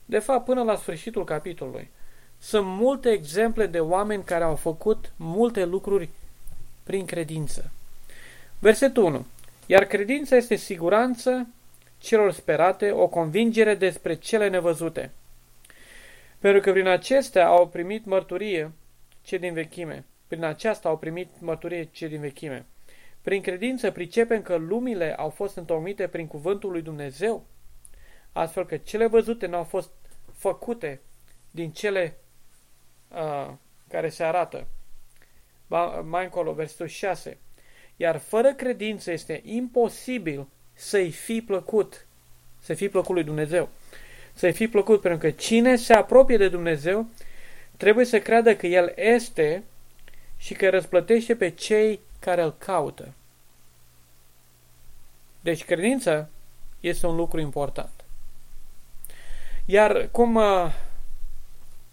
A: De fapt, până la sfârșitul capitolului. Sunt multe exemple de oameni care au făcut multe lucruri prin credință. Versetul 1. Iar credința este siguranță celor sperate, o convingere despre cele nevăzute. Pentru că prin acestea au primit mărturie ce din vechime. Prin aceasta au primit mărturie ce din vechime. Prin credință pricepem că lumile au fost întocmite prin cuvântul lui Dumnezeu, astfel că cele văzute nu au fost făcute din cele uh, care se arată. Ba, mai încolo, versetul 6. Iar fără credință este imposibil să-i fi plăcut, să fi plăcut lui Dumnezeu. Să-i fi plăcut, pentru că cine se apropie de Dumnezeu trebuie să creadă că El este și că răsplătește pe cei care îl caută. Deci credința este un lucru important. Iar cum uh,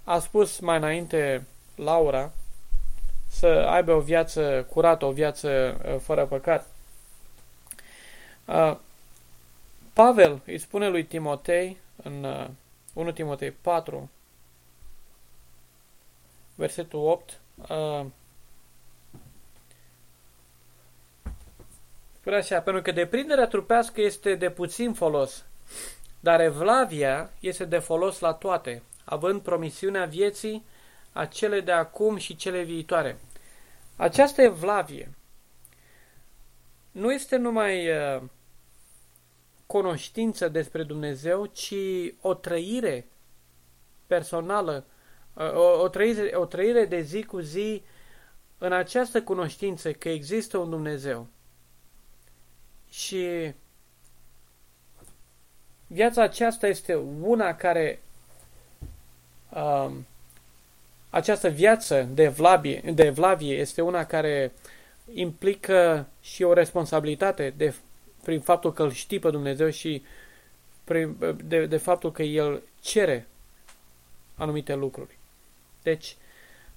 A: a spus mai înainte Laura, să aibă o viață curată, o viață uh, fără păcat. Uh, Pavel îi spune lui Timotei în 1 Timotei 4, versetul 8, spune așa, pentru că deprinderea trupească este de puțin folos, dar evlavia este de folos la toate, având promisiunea vieții, a cele de acum și cele viitoare. Această evlavie nu este numai uh, cunoștință despre Dumnezeu, ci o trăire personală, uh, o, o, trăire, o trăire de zi cu zi în această cunoștință că există un Dumnezeu. Și viața aceasta este una care uh, această viață de evlavie, de evlavie este una care implică și o responsabilitate de, prin faptul că îl știi pe Dumnezeu și prin, de, de faptul că El cere anumite lucruri. Deci,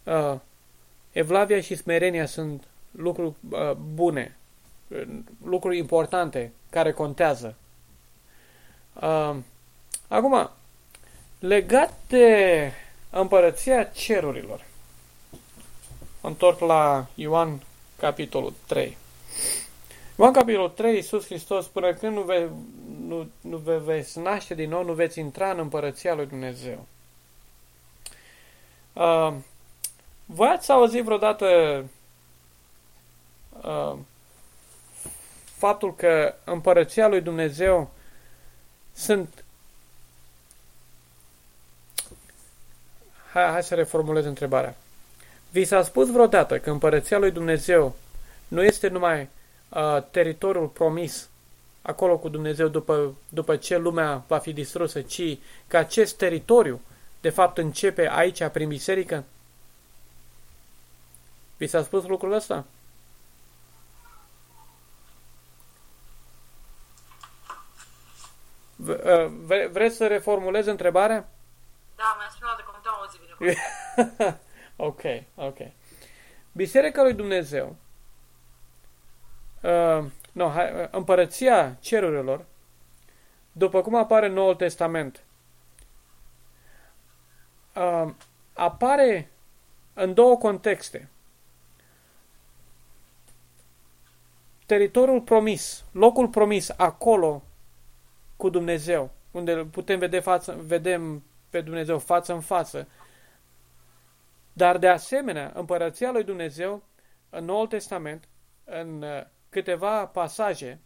A: uh, evlavia și smerenia sunt lucruri uh, bune, lucruri importante care contează. Uh, acum, legat de împărăția cerurilor, întorc la Ioan capitolul 3. Ioan capitolul 3, Iisus Hristos spune când nu, ve, nu, nu ve veți naște din nou, nu veți intra în împărăția lui Dumnezeu. Uh, voi ați auzit vreodată uh, faptul că împărăția lui Dumnezeu sunt Hai, hai să reformulez întrebarea. Vi s-a spus vreodată că împărăția lui Dumnezeu nu este numai uh, teritoriul promis acolo cu Dumnezeu după, după ce lumea va fi distrusă, ci că acest teritoriu de fapt începe aici prin biserică? Vi s-a spus lucrul ăsta? Vreți să reformulez întrebarea?
B: Da, mi-a spus de cum te auzi bine.
A: ok, ok. Biserica lui Dumnezeu, uh, no, hai, uh, împărăția cerurilor, după cum apare în Noul Testament, uh, apare în două contexte. Teritoriul promis, locul promis, acolo cu Dumnezeu, unde putem vedea față, vedem pe Dumnezeu față în față. Dar de asemenea, împărăția lui Dumnezeu, în Noul Testament, în uh, câteva pasaje,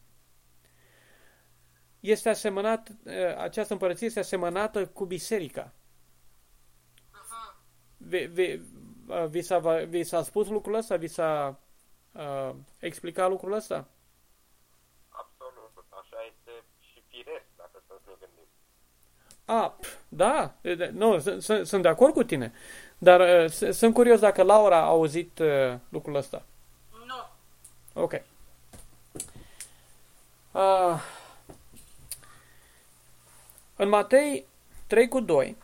A: este asemănat, uh, această împărăție este asemănată cu biserica. Vi, vi, uh, vi, s-a, vi s-a spus lucrul ăsta? Vi s-a uh, explicat lucrul ăsta? A, da, nu, sunt de acord cu tine. Dar uh, sunt curios dacă Laura a auzit uh, lucrul ăsta.
B: Nu.
A: Ok. Uh, în Matei 3 cu 2,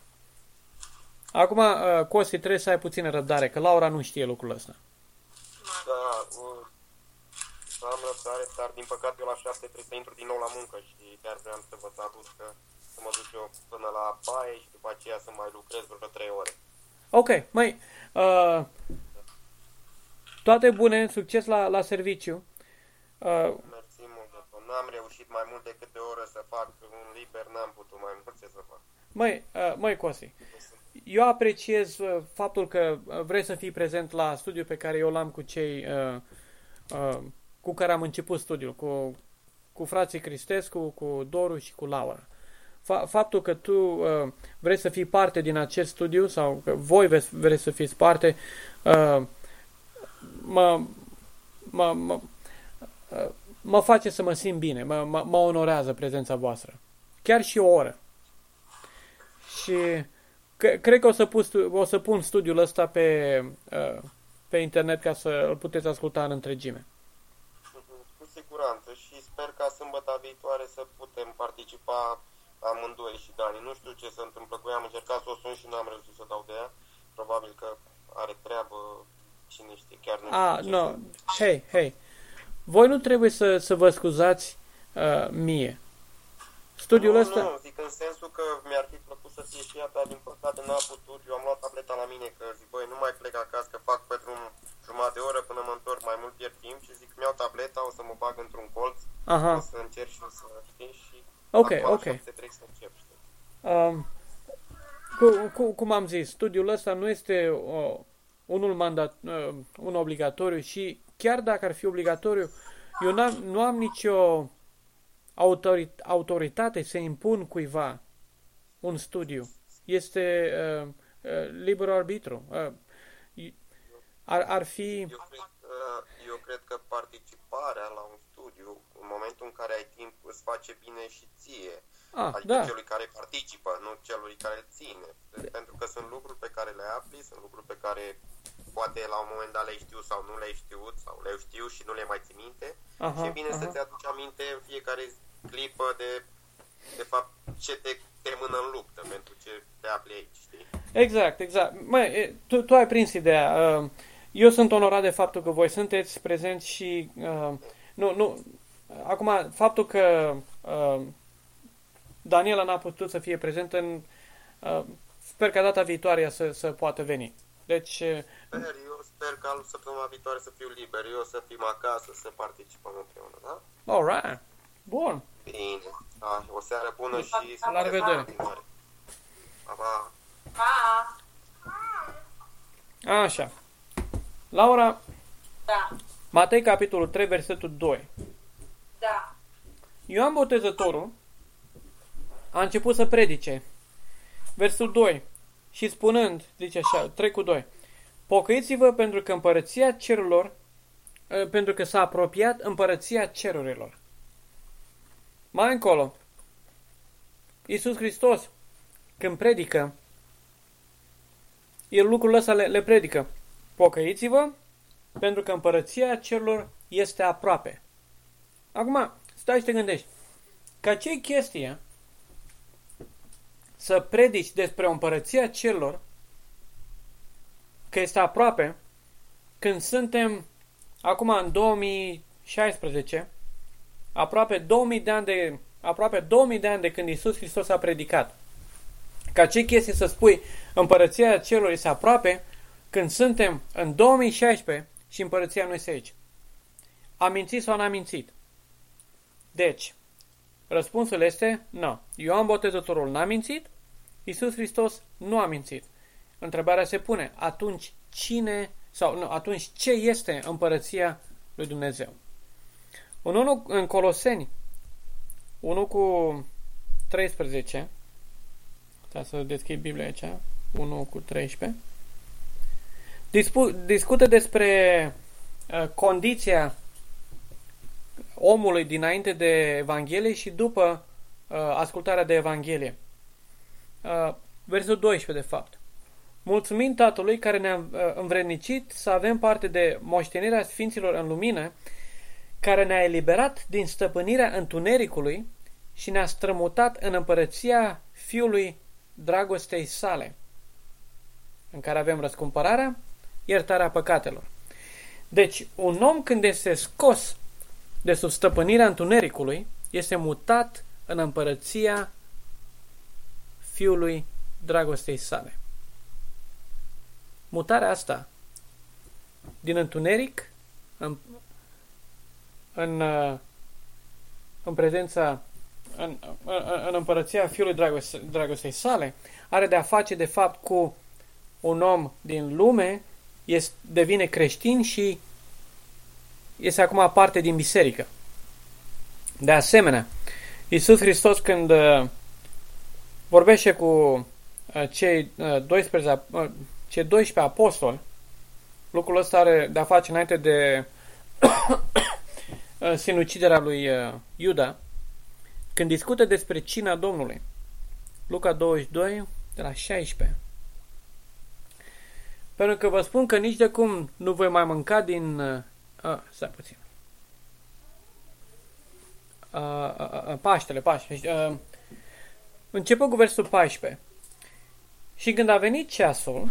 A: acum, uh, Costi, trebuie să ai puțină răbdare, că Laura nu știe lucrul ăsta.
C: Da, uh, am răbdare, dar din păcate eu la 7 trebuie să intru din nou la muncă și chiar vreau să vă salut că să mă duc eu până la baie și după aceea să mai lucrez vreo 3 ore.
A: Ok, mai uh, toate bune, succes la, la serviciu.
C: Uh, Mersi mult, n-am reușit mai mult decât de o oră să fac un liber, n-am putut mai mult ce să fac.
A: Măi, uh, măi Cosi, eu apreciez uh, faptul că uh, vrei să fii prezent la studiu pe care eu l-am cu cei uh, uh, cu care am început studiul, cu, cu frații Cristescu, cu Doru și cu Laura faptul că tu uh, vrei să fii parte din acest studiu sau că voi vreți, vreți să fiți parte, uh, mă, mă, mă, uh, mă face să mă simt bine, mă, mă, mă onorează prezența voastră. Chiar și o oră. Și cred că o să, pus, o să pun studiul ăsta pe, uh, pe internet ca să îl puteți asculta în întregime.
C: Cu siguranță și sper ca sâmbătă viitoare să putem participa amândoi și Dani. Nu știu ce se întâmplă cu ea, am încercat să o sun și n-am reușit să dau de ea. Probabil că are treabă, cine știe, chiar nu știu
A: Ah, nu, no. hei, hei. Voi nu trebuie să, să vă scuzați uh, mie. Studiul
C: nu,
A: ăsta...
C: Nu, zic în sensul că mi-ar fi plăcut să fie și ea, dar din păcate n-a putut. Eu am luat tableta la mine, că zic, băi, nu mai plec acasă, că fac pentru un jumătate de oră până mă întorc mai mult pierd timp și zic, mi-au tableta, o să mă bag într-un colț, Aha. o să încerc și o să știi și
A: Ok, ok. Um, cu, cu, cum am zis, studiul ăsta nu este uh, unul mandat, uh, un obligatoriu și chiar dacă ar fi obligatoriu, eu n-am, nu am nicio autorit, autoritate să impun cuiva un studiu. Este uh, uh, liber arbitru. Uh, ar, ar fi...
C: Eu cred, uh, eu cred că participarea la un studiu, în momentul în care ai timp, îți face bine și ție.
A: Ah,
C: adică
A: da.
C: celui care participă, nu celui care îl ține. Pentru că sunt lucruri pe care le afli, sunt lucruri pe care poate la un moment dat le știu sau nu le știut, sau le știu și nu le mai ții minte.
A: Aha,
C: și e bine
A: aha.
C: să-ți aduci aminte în fiecare clipă de, de fapt, ce te, te mână în luptă, pentru ce te afli aici, știi?
A: Exact, exact. Măi, e, tu, tu ai prins ideea. Uh, Eu sunt onorat de faptul că voi sunteți prezenți și... Uh, nu, nu, acum, faptul că uh, Daniela n-a putut să fie prezent în... Uh, sper ca data viitoare ea să, să poată veni. Deci, uh,
C: Sper, eu sper ca săptămâna viitoare să fiu liber, eu să fim acasă, să participăm împreună, da?
A: alright. Bun.
C: Bine. Ah, o seară bună și...
A: La revedere.
C: Pa, pa.
B: Pa!
A: Așa. Laura,
B: Da,
A: Matei, capitolul 3, versetul 2.
B: Da.
A: Ioan Botezătorul a început să predice. Versul 2. Și spunând, zice așa, 3 cu 2. Pocăiți-vă pentru că împărăția cerurilor, eh, pentru că s-a apropiat împărăția cerurilor. Mai încolo, Iisus Hristos, când predică, El lucrurile astea le, le predică. Pocăiți-vă pentru că împărăția cerurilor este aproape. Acum, stai și te gândești. Ca ce chestie să predici despre o împărăție a celor că este aproape când suntem acum în 2016 aproape 2000 de ani de aproape 2000 de ani de când Isus Hristos a predicat. Ca ce chestie să spui împărăția celor este aproape când suntem în 2016 și împărăția nu este aici. A mințit sau n-a mințit? Deci, răspunsul este nu. Ioan Botezătorul n-a mințit, Iisus Hristos nu a mințit. Întrebarea se pune, atunci cine, sau nu, atunci ce este împărăția lui Dumnezeu? În, 1, în Coloseni, 1 cu 13, Stai să deschid Biblia aici, 1 cu 13, dispu, discută despre uh, condiția omului dinainte de Evanghelie și după uh, ascultarea de Evanghelie. Uh, versul 12, de fapt. Mulțumim Tatălui care ne-a uh, învrednicit să avem parte de moștenirea Sfinților în lumină, care ne-a eliberat din stăpânirea întunericului și ne-a strămutat în împărăția Fiului dragostei sale, în care avem răscumpărarea, iertarea păcatelor. Deci, un om când este scos de sub stăpânirea întunericului, este mutat în împărăția Fiului dragostei sale. Mutarea asta din întuneric în, în, în prezența în, în, în împărăția Fiului dragostei, dragostei sale are de a face de fapt cu un om din lume este, devine creștin și este acum parte din biserică. De asemenea, Iisus Hristos când uh, vorbește cu uh, cei, uh, 12, uh, cei 12 apostoli, lucrul ăsta are de a face înainte de uh, sinuciderea lui uh, Iuda, când discută despre cina Domnului. Luca 22, de la 16. Pentru că vă spun că nici de cum nu voi mai mânca din... Uh, a, stai puțin. A, a, a, Paștele, Paștele. Uh, început cu versul 14. Și când a venit ceasul,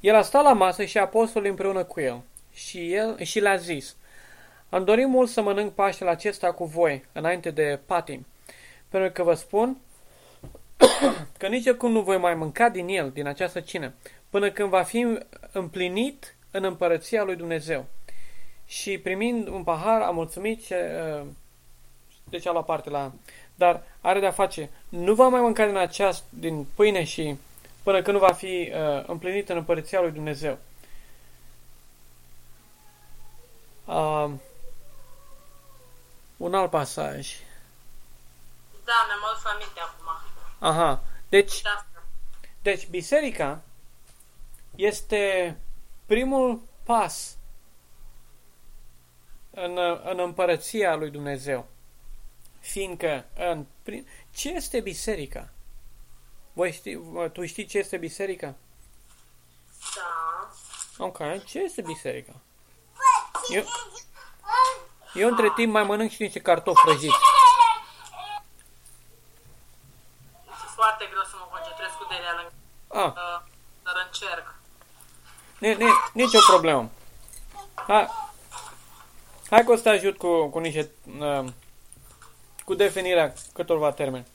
A: el a stat la masă și apostolii împreună cu el. Și el și le-a zis, am dorit mult să mănânc Paștele acesta cu voi, înainte de patim. Pentru că vă spun că nici de cum nu voi mai mânca din el, din această cină, până când va fi împlinit în împărăția lui Dumnezeu. Și primind un pahar, a mulțumit și, uh, deci a luat parte la... Dar are de-a face, nu va mai mânca din aceast, din pâine și până când nu va fi uh, împlinit în împărăția lui Dumnezeu. Uh, un alt pasaj.
B: Da, mi-am adus aminte acum.
A: Aha. Deci,
B: Da.
A: Deci, biserica este primul pas în, în împărăția lui Dumnezeu. Fiindcă, în, prin, ce este biserica? Voi ști, tu știi ce este biserica?
B: Da.
A: Ok, ce este biserica? Eu, eu între timp mai mănânc și niște cartofi prăjiți.
B: Este foarte greu să mă concentrez cu Delia lângă,
A: Ah,
B: uh, dar încerc.
A: ni, ni, nicio problemă. Hai, hai că o să te ajut cu, cu niște... Uh, cu definirea câtorva termeni.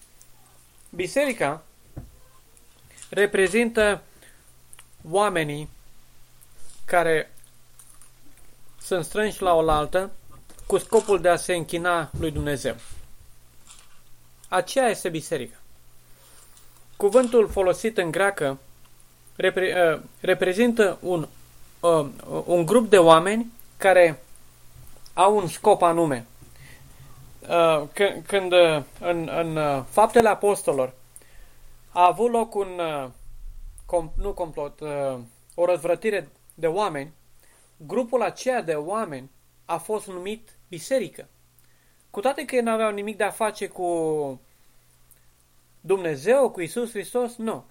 A: Biserica reprezintă oamenii care sunt strânși la oaltă cu scopul de a se închina lui Dumnezeu. Aceea este biserica. Cuvântul folosit în greacă repre, uh, reprezintă un, uh, un grup de oameni care au un scop anume. Uh, când când uh, în, în uh, Faptele Apostolilor a avut loc un, uh, com, nu complot, uh, o răzvrătire de oameni, grupul aceea de oameni a fost numit biserică. Cu toate că ei nu aveau nimic de a face cu Dumnezeu, cu Isus Hristos, nu.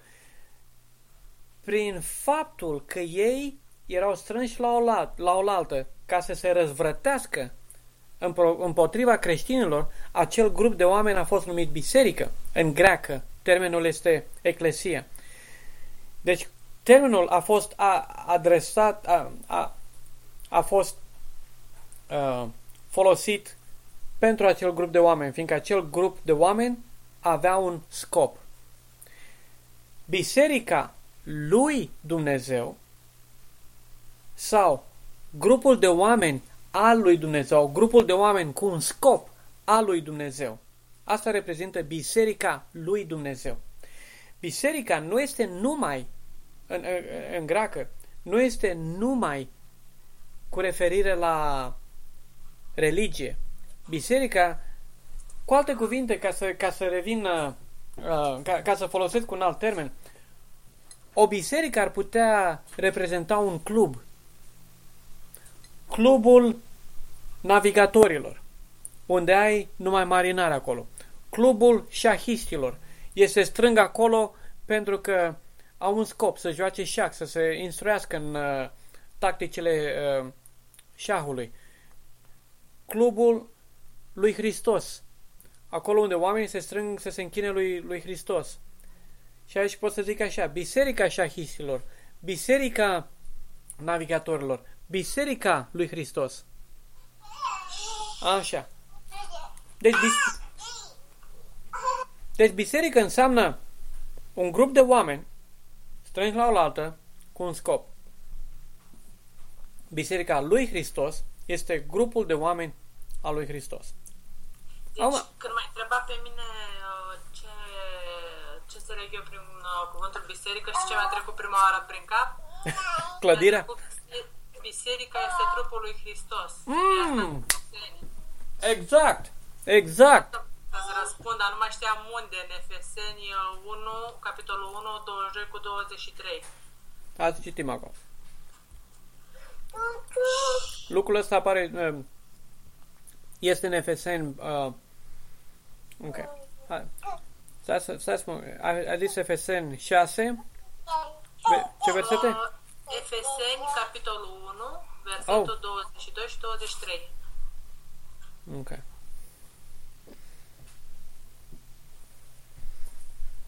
A: Prin faptul că ei erau strânși la oaltă, la oaltă ca să se răzvrătească împro- împotriva creștinilor, acel grup de oameni a fost numit biserică. În greacă, termenul este eclesia. Deci, termenul a fost a, adresat, a, a, a fost uh, folosit pentru acel grup de oameni, fiindcă acel grup de oameni avea un scop. Biserica lui Dumnezeu sau grupul de oameni al lui Dumnezeu, grupul de oameni cu un scop al lui Dumnezeu. Asta reprezintă biserica lui Dumnezeu. Biserica nu este numai, în, în, în greacă, nu este numai cu referire la religie. Biserica, cu alte cuvinte, ca să, ca să revin, uh, ca, ca să folosesc un alt termen, o biserică ar putea reprezenta un club. Clubul navigatorilor, unde ai numai marinari acolo. Clubul șahistilor. Este strâng acolo pentru că au un scop să joace șac, să se instruiască în uh, tacticile uh, șahului. Clubul lui Hristos. Acolo unde oamenii se strâng să se închine lui, lui Hristos. Și aici pot să zic așa, biserica șahistilor, biserica navigatorilor, biserica lui Hristos. Așa. Deci, bis- deci biserică înseamnă un grup de oameni strânși la oaltă cu un scop. Biserica lui Hristos este grupul de oameni al lui Hristos.
B: Deci,
A: Acum-
B: când m-ai întrebat pe mine uh, ce, ce înțeleg eu prin uh, cuvântul biserică și ce mi-a trecut prima oară prin cap,
A: Clădirea?
B: Mi-a trecut bise- Biserica este trupul lui Hristos.
A: Mm.
B: E asta în Efeseni.
A: Exact. Exact.
B: Ca să răspund, dar nu mai știam unde, în Efeseni uh, 1, capitolul 1, 22 cu 23.
A: Hai să citim acum. Lucrul ăsta apare... uh, Este în Efeseni... Uh, ok. Hai. Stai să, stai să mă... A, a zis Efeseni 6. Ve- Ce versete?
B: Uh, Efeseni, capitolul 1, versetul
A: Oh.
B: 22 și 23.
A: Ok.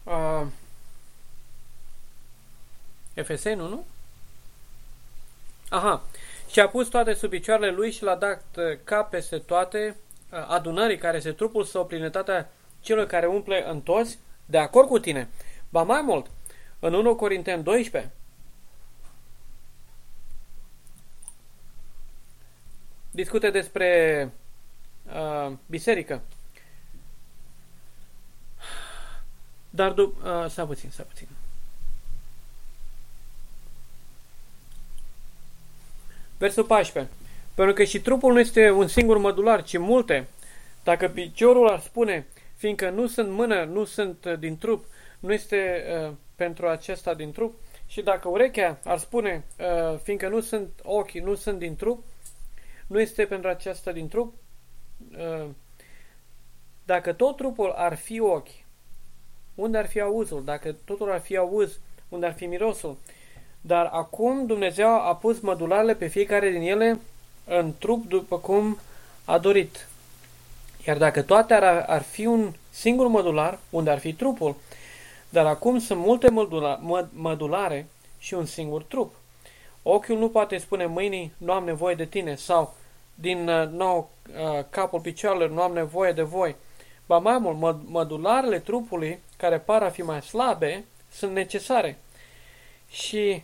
A: Uh, Efeseni 1? Aha. Și a pus toate sub picioarele lui și l-a dat uh, cap peste toate uh, adunării care se trupul sau plinătatea celor care umple în toți, de acord cu tine. Ba mai mult, în 1 Corinteni 12, discute despre uh, biserică. Dar după... Uh, stai puțin, stai puțin. Versul 14. Pentru că și trupul nu este un singur mădular, ci multe. Dacă piciorul ar spune, fiindcă nu sunt mână, nu sunt uh, din trup, nu este uh, pentru acesta din trup, și dacă urechea ar spune, uh, fiindcă nu sunt ochi, nu sunt din trup, nu este pentru aceasta din trup, uh, dacă tot trupul ar fi ochi, unde ar fi auzul? Dacă totul ar fi auz, unde ar fi mirosul? Dar acum Dumnezeu a pus mădularele pe fiecare din ele în trup după cum a dorit. Iar dacă toate ar, ar fi un singur mădular, unde ar fi trupul? Dar acum sunt multe mădula, mă, mădulare și un singur trup. Ochiul nu poate spune mâinii, nu am nevoie de tine, sau din uh, nou uh, capul picioarelor, nu am nevoie de voi. Ba mai mult, mă, mădularele trupului, care par a fi mai slabe, sunt necesare. Și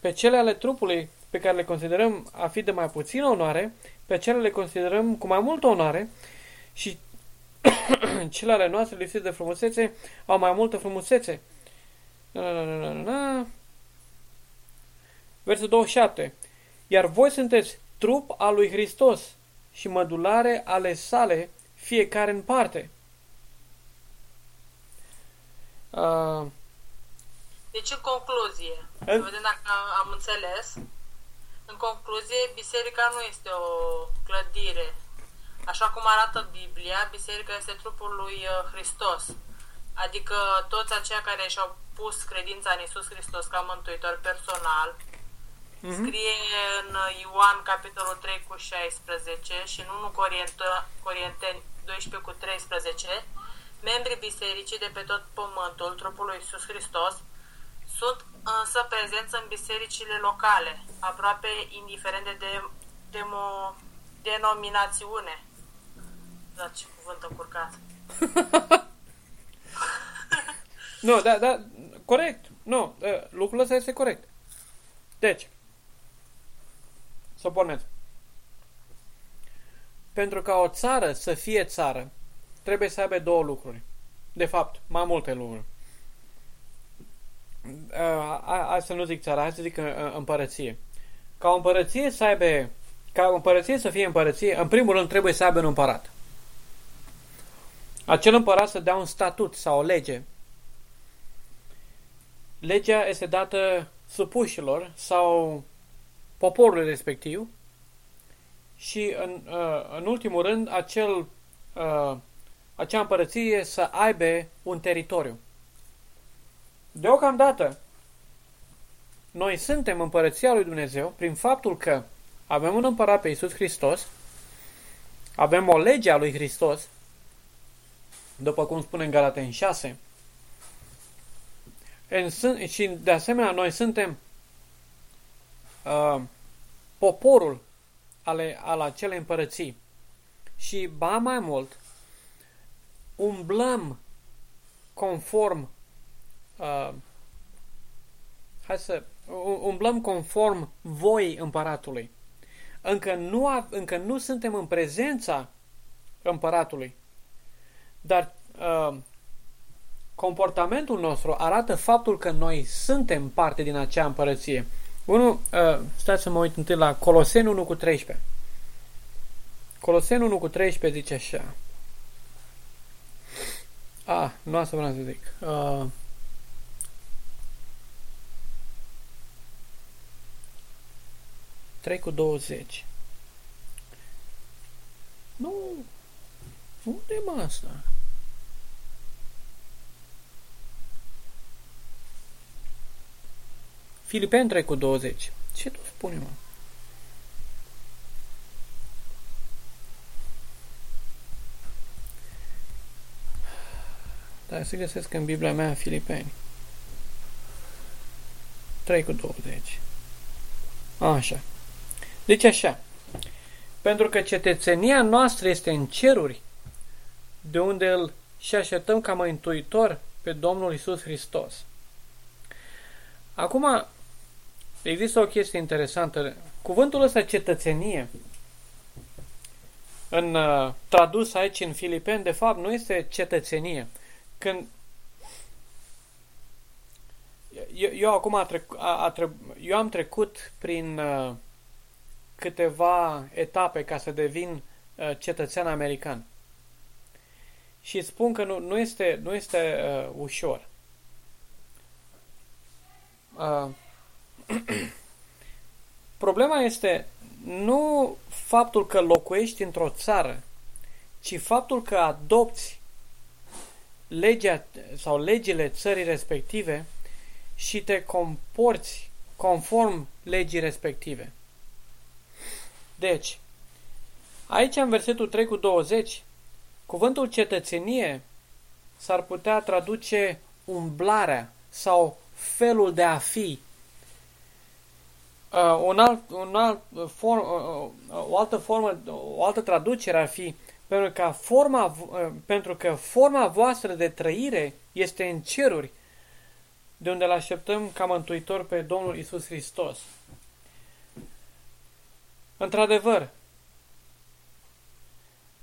A: pe cele ale trupului, pe care le considerăm a fi de mai puțină onoare, pe cele le considerăm cu mai multă onoare și cele ale noastre lipsite de frumusețe au mai multă frumusețe. Na, na, na, na, na. Versul 27. Iar voi sunteți trup al lui Hristos și mădulare ale sale, fiecare în parte. Uh,
B: Deci, în concluzie,
A: În-
B: vedem dacă am înțeles, în concluzie, biserica nu este o clădire. Așa cum arată Biblia, biserica este trupul lui uh, Hristos. Adică toți aceia care și-au pus credința în Isus Hristos ca mântuitor personal, scrie în uh, Ioan capitolul 3 cu 16 și în 1 Corinto- Corinteni 12 cu 13, membrii bisericii de pe tot pământul, trupul lui Isus Hristos, sunt însă prezenți în bisericile locale, aproape indiferent de demo, denominațiune. Da, ce cuvânt încurcat.
A: nu, da, da, corect. Nu, uh, lucrul ăsta este corect. Deci, să pornesc. Pentru ca o țară să fie țară, trebuie să aibă două lucruri. De fapt, mai multe lucruri. Uh, hai să nu zic țara, hai să zic uh, împărăție. Ca o împărăție să aibă, ca o împărăție să fie împărăție, în primul rând trebuie să aibă un împărat. Acel împărat să dea un statut sau o lege. Legea este dată supușilor sau poporului respectiv și în, uh, în ultimul rând acel, uh, acea împărăție să aibă un teritoriu. Deocamdată, noi suntem împărăția lui Dumnezeu prin faptul că avem un împărat pe Iisus Hristos, avem o lege a lui Hristos, după cum spune în Galateni 6, în, și de asemenea noi suntem uh, poporul ale, al acelei împărății. Și ba mai mult, umblăm conform uh, hai să umblăm conform voii împăratului. Încă nu, a, încă nu suntem în prezența împăratului, dar uh, comportamentul nostru arată faptul că noi suntem parte din acea împărăție. Unu, uh, stați să mă uit întâi la Coloseni 1 cu 13. Coloseni 1 cu 13 zice așa. Ah, nu asta vreau să zic. Uh, trei cu 20. Nu. Unde e mă asta? Filipeni 3 cu 20. Ce tu spune, mă? Da, să găsesc în Biblia mea Filipeni. 3 cu 20. Așa. Deci așa. Pentru că cetățenia noastră este în ceruri, de unde îl și așteptăm ca mântuitor pe Domnul Isus Hristos. Acum, există o chestie interesantă. Cuvântul ăsta cetățenie, în uh, tradus aici în Filipeni, de fapt nu este cetățenie. Când eu, eu acum a trec, a, a trec, eu am trecut prin uh, câteva etape ca să devin uh, cetățean american. Și spun că nu, nu este, nu este uh, ușor. Uh, problema este nu faptul că locuiești într-o țară, ci ci faptul că adopți legea sau legile țării respective și te comporți conform legii respective. Deci, aici în versetul 3 cu 20, cuvântul cetățenie s-ar putea traduce umblarea sau felul de a fi. Uh, un alt, un alt form, uh, uh, o altă formă, o altă traducere ar fi pentru că, forma, uh, pentru că forma voastră de trăire este în ceruri, de unde îl așteptăm ca mântuitor pe Domnul Isus Hristos. Într-adevăr,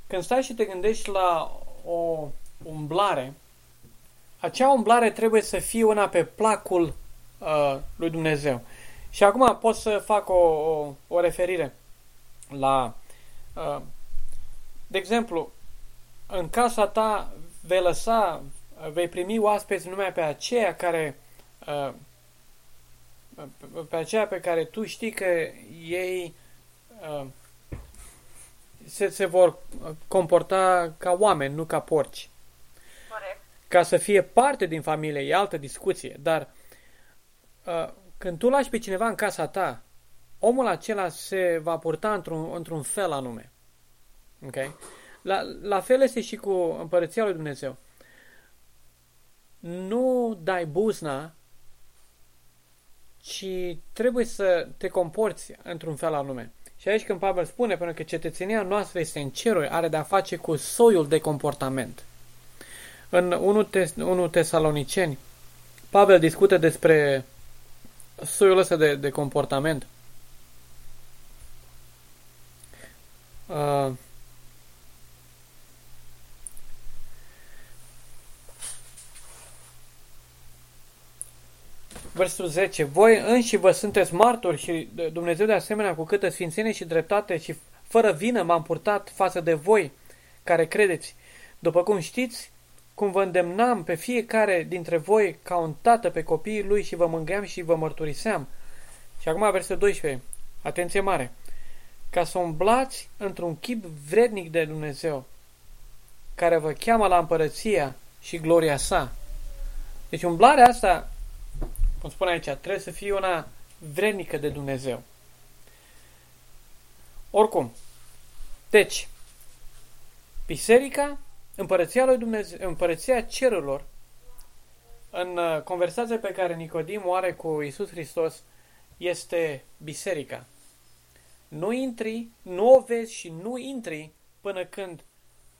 A: când stai și te gândești la o umblare, acea umblare trebuie să fie una pe placul uh, lui Dumnezeu. Și acum pot să fac o, o, o referire la, uh, de exemplu, în casa ta vei lăsa, vei primi oaspeți numai pe aceea care uh, pe aceea pe care tu știi că ei uh, se, se vor comporta ca oameni, nu ca porci.
B: Corect.
A: Ca să fie parte din familie, e altă discuție, dar uh, când tu lași pe cineva în casa ta, omul acela se va purta într-un, într-un fel anume. Ok? La, la fel este și cu împărăția lui Dumnezeu. Nu dai buzna, ci trebuie să te comporți într-un fel anume. Și aici când Pavel spune, pentru că cetățenia noastră este în ceruri, are de-a face cu soiul de comportament. În 1, Tes- 1 Tesaloniceni, Pavel discută despre soiul ăsta de, de comportament. Uh, versul 10. Voi înși vă sunteți martori și Dumnezeu de asemenea cu câtă sfințenie și dreptate și fără vină m-am purtat față de voi care credeți. După cum știți, cum vă îndemnam pe fiecare dintre voi ca un tată pe copiii lui și vă mângâiam și vă mărturiseam. Și acum versetul 12. Atenție mare. Ca să umblați într-un chip vrednic de Dumnezeu, care vă cheamă la împărăția și gloria sa. Deci umblarea asta cum spune aici, trebuie să fie una vrednică de Dumnezeu. Oricum, deci, biserica, împărăția lui Dumnezeu, împărăția cerurilor, în uh, conversația pe care Nicodim o are cu Isus Hristos, este biserica. Nu intri, nu o vezi și nu intri până când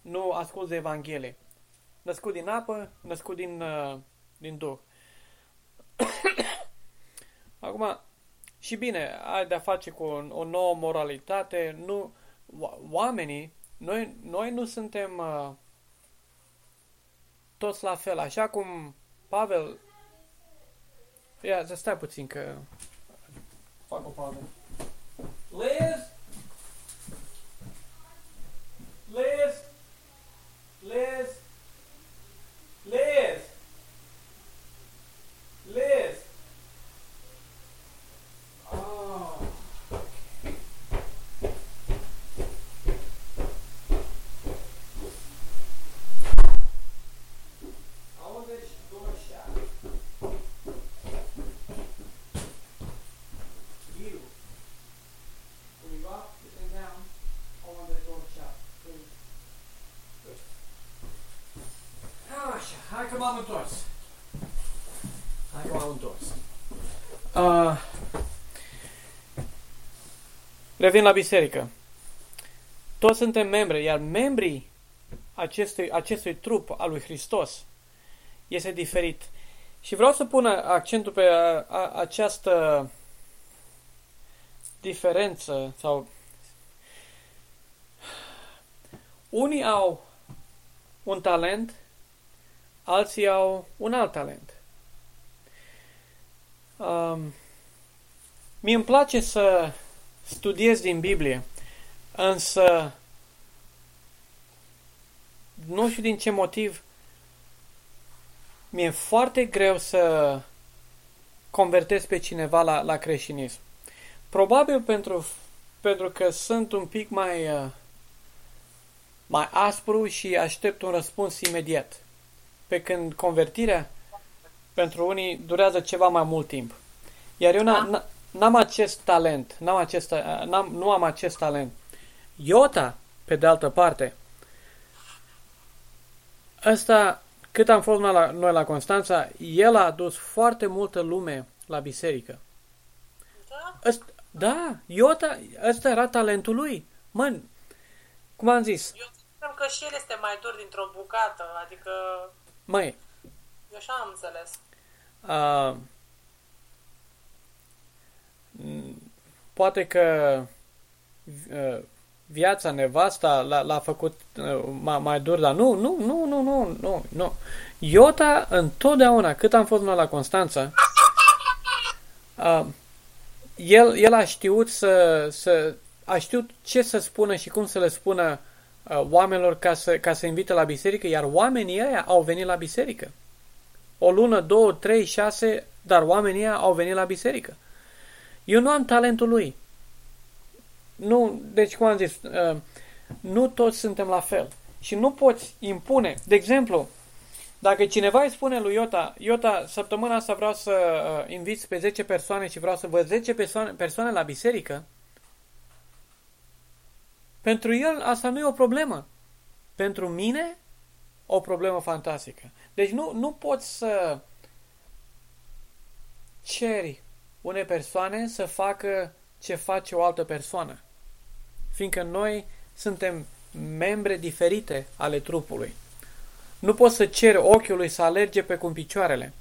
A: nu asculți de Evanghelie. Născut din apă, născut din, uh, din Duh. Acum, și bine, ai de-a face cu o, o nouă moralitate, nu, oamenii, noi, noi nu suntem uh, toți la fel, așa cum Pavel, ia, să stai puțin că fac o pauză. Liz? Liz? Liz? Liz? Liz. Oh. Aude-și doșa. You. When you go up and down, aude doșa. Așa, hai că m-am întors. Hai că m-am întors. Uh, revin la biserică. Toți suntem membri, iar membrii acestui, acestui trup al lui Hristos este diferit. Și vreau să pun accentul pe a, a, această diferență sau unii au un talent, alții au un alt talent. Um, mie îmi place să studiez din Biblie, însă nu știu din ce motiv mi-e foarte greu să convertez pe cineva la, la creștinism. Probabil pentru, pentru că sunt un pic mai uh, mai aspru și aștept un răspuns imediat. Pe când convertirea pentru unii durează ceva mai mult timp. Iar eu n- n-am acest talent, n-am acest, n-am, nu am acest talent. Iota, pe de altă parte, ăsta, cât am fost noi la, noi la Constanța, el a adus foarte multă lume la biserică.
B: Da?
A: Ăsta, da, Iota, ăsta era talentul lui. Mă, cum am zis,
B: Eu cred că și el este mai dur dintr-o bucată, adică
A: măi,
B: eu așa am înțeles.
A: uh, m, poate că uh, viața, nevasta l-a, l-a făcut uh, mai, mai dur, dar nu, nu, nu, nu, nu, nu, nu. Iota, întotdeauna, cât am fost noi la Constanța, uh, el, el a știut să, să a știut ce să spună și cum să le spună uh, oamenilor ca să, ca să invite la biserică, iar oamenii ăia au venit la biserică. O lună, două, trei, șase, dar oamenii ăia au venit la biserică. Eu nu am talentul lui. Nu, deci cum am zis, uh, nu toți suntem la fel. Și nu poți impune. De exemplu, dacă cineva îi spune lui Iota, Iota, săptămâna asta vreau să uh, inviți pe 10 persoane și vreau să văd 10 persoane, persoane la biserică, pentru el asta nu e o problemă. Pentru mine, o problemă fantastică. Deci nu, nu poți să ceri unei persoane să facă ce face o altă persoană. Fiindcă noi suntem membre diferite ale trupului. Nu poți să ceri ochiului să alerge pe cum picioarele,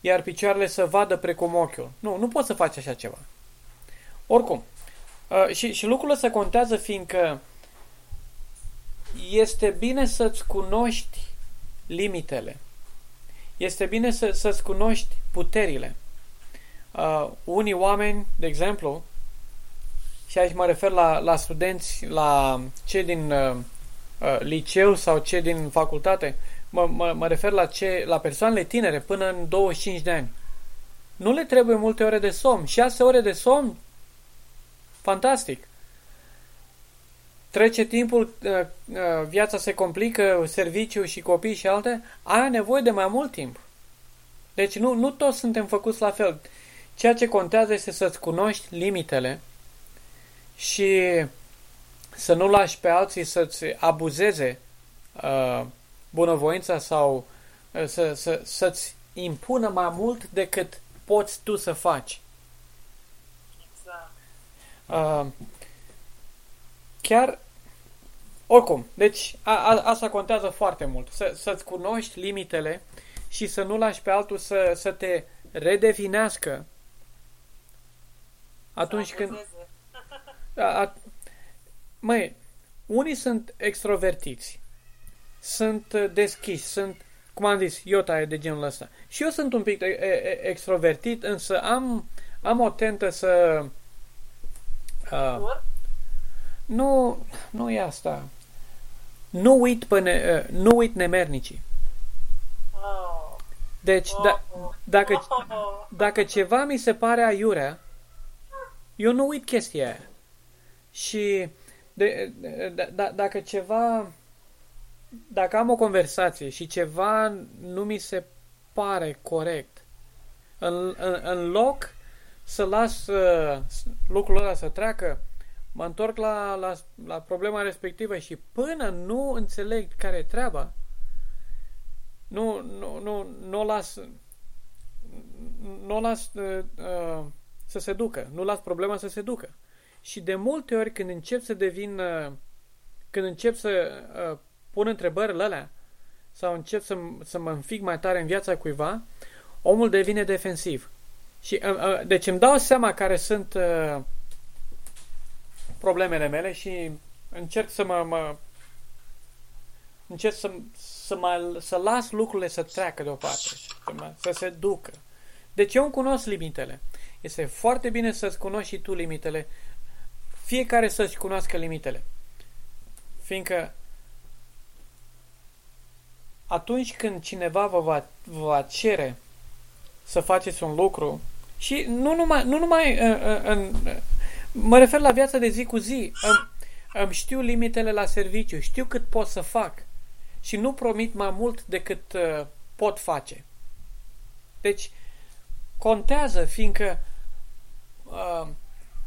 A: iar picioarele să vadă precum ochiul. Nu, nu poți să faci așa ceva. Oricum, uh, și, și lucrul ăsta contează fiindcă este bine să-ți cunoști limitele. Este bine să, să-ți cunoști puterile. Uh, unii oameni, de exemplu, și aici mă refer la, la studenți, la cei din uh, uh, liceu sau cei din facultate, mă, mă, mă refer la, ce, la persoanele tinere până în 25 de ani. Nu le trebuie multe ore de somn. 6 ore de somn? Fantastic. Trece timpul, uh, uh, viața se complică, serviciu și copii și alte, ai nevoie de mai mult timp. Deci nu, nu toți suntem făcuți la fel. Ceea ce contează este să-ți cunoști limitele și să nu lași pe alții să-ți abuzeze uh, bunăvoința sau uh, să, să, să-ți impună mai mult decât poți tu să faci.
B: Exact.
A: Uh, chiar, oricum, deci a, a, asta contează foarte mult. Să, să-ți cunoști limitele și să nu lași pe altul să, să te redefinească atunci când...
B: Abuzeze.
A: A, a, măi, unii sunt extrovertiți, sunt uh, deschiși, sunt, cum am zis, Iota e de genul ăsta. Și eu sunt un pic e, e, extrovertit, însă am, am o tentă să... Uh,
B: Sigur?
A: nu, nu e asta. Nu uit, pe ne, uh, nu uit nemernicii.
B: Oh.
A: Deci, da, dacă,
B: Oh.
A: dacă ceva mi se pare aiurea, eu nu uit chestia aia. Și de, de, de, da, dacă ceva, dacă am o conversație și ceva nu mi se pare corect, în, în, în loc să las uh, lucrul ăla să treacă, mă întorc la, la, la problema respectivă și până nu înțeleg care e treaba, nu, nu, nu, nu o las nu o las uh, uh, să se ducă, nu las problema să se ducă. Și de multe ori când încep să devin, uh, când încep să uh, pun întrebările alea sau încep să, să mă înfig mai tare în viața cuiva, omul devine defensiv. Și, uh, uh, deci îmi dau seama care sunt uh, problemele mele și încerc să mă, mă încerc să, să, mă, să las lucrurile să treacă deoparte, să, mă, să se ducă. Deci eu îmi cunosc limitele. Este foarte bine să-ți cunoști și tu limitele. Fiecare să-și cunoască limitele. Fiindcă atunci când cineva vă va, vă va cere să faceți un lucru și nu numai, nu numai în, în, mă refer la viața de zi cu zi, în, îmi știu limitele la serviciu, știu cât pot să fac și nu promit mai mult decât uh, pot face. Deci, contează, fiindcă uh,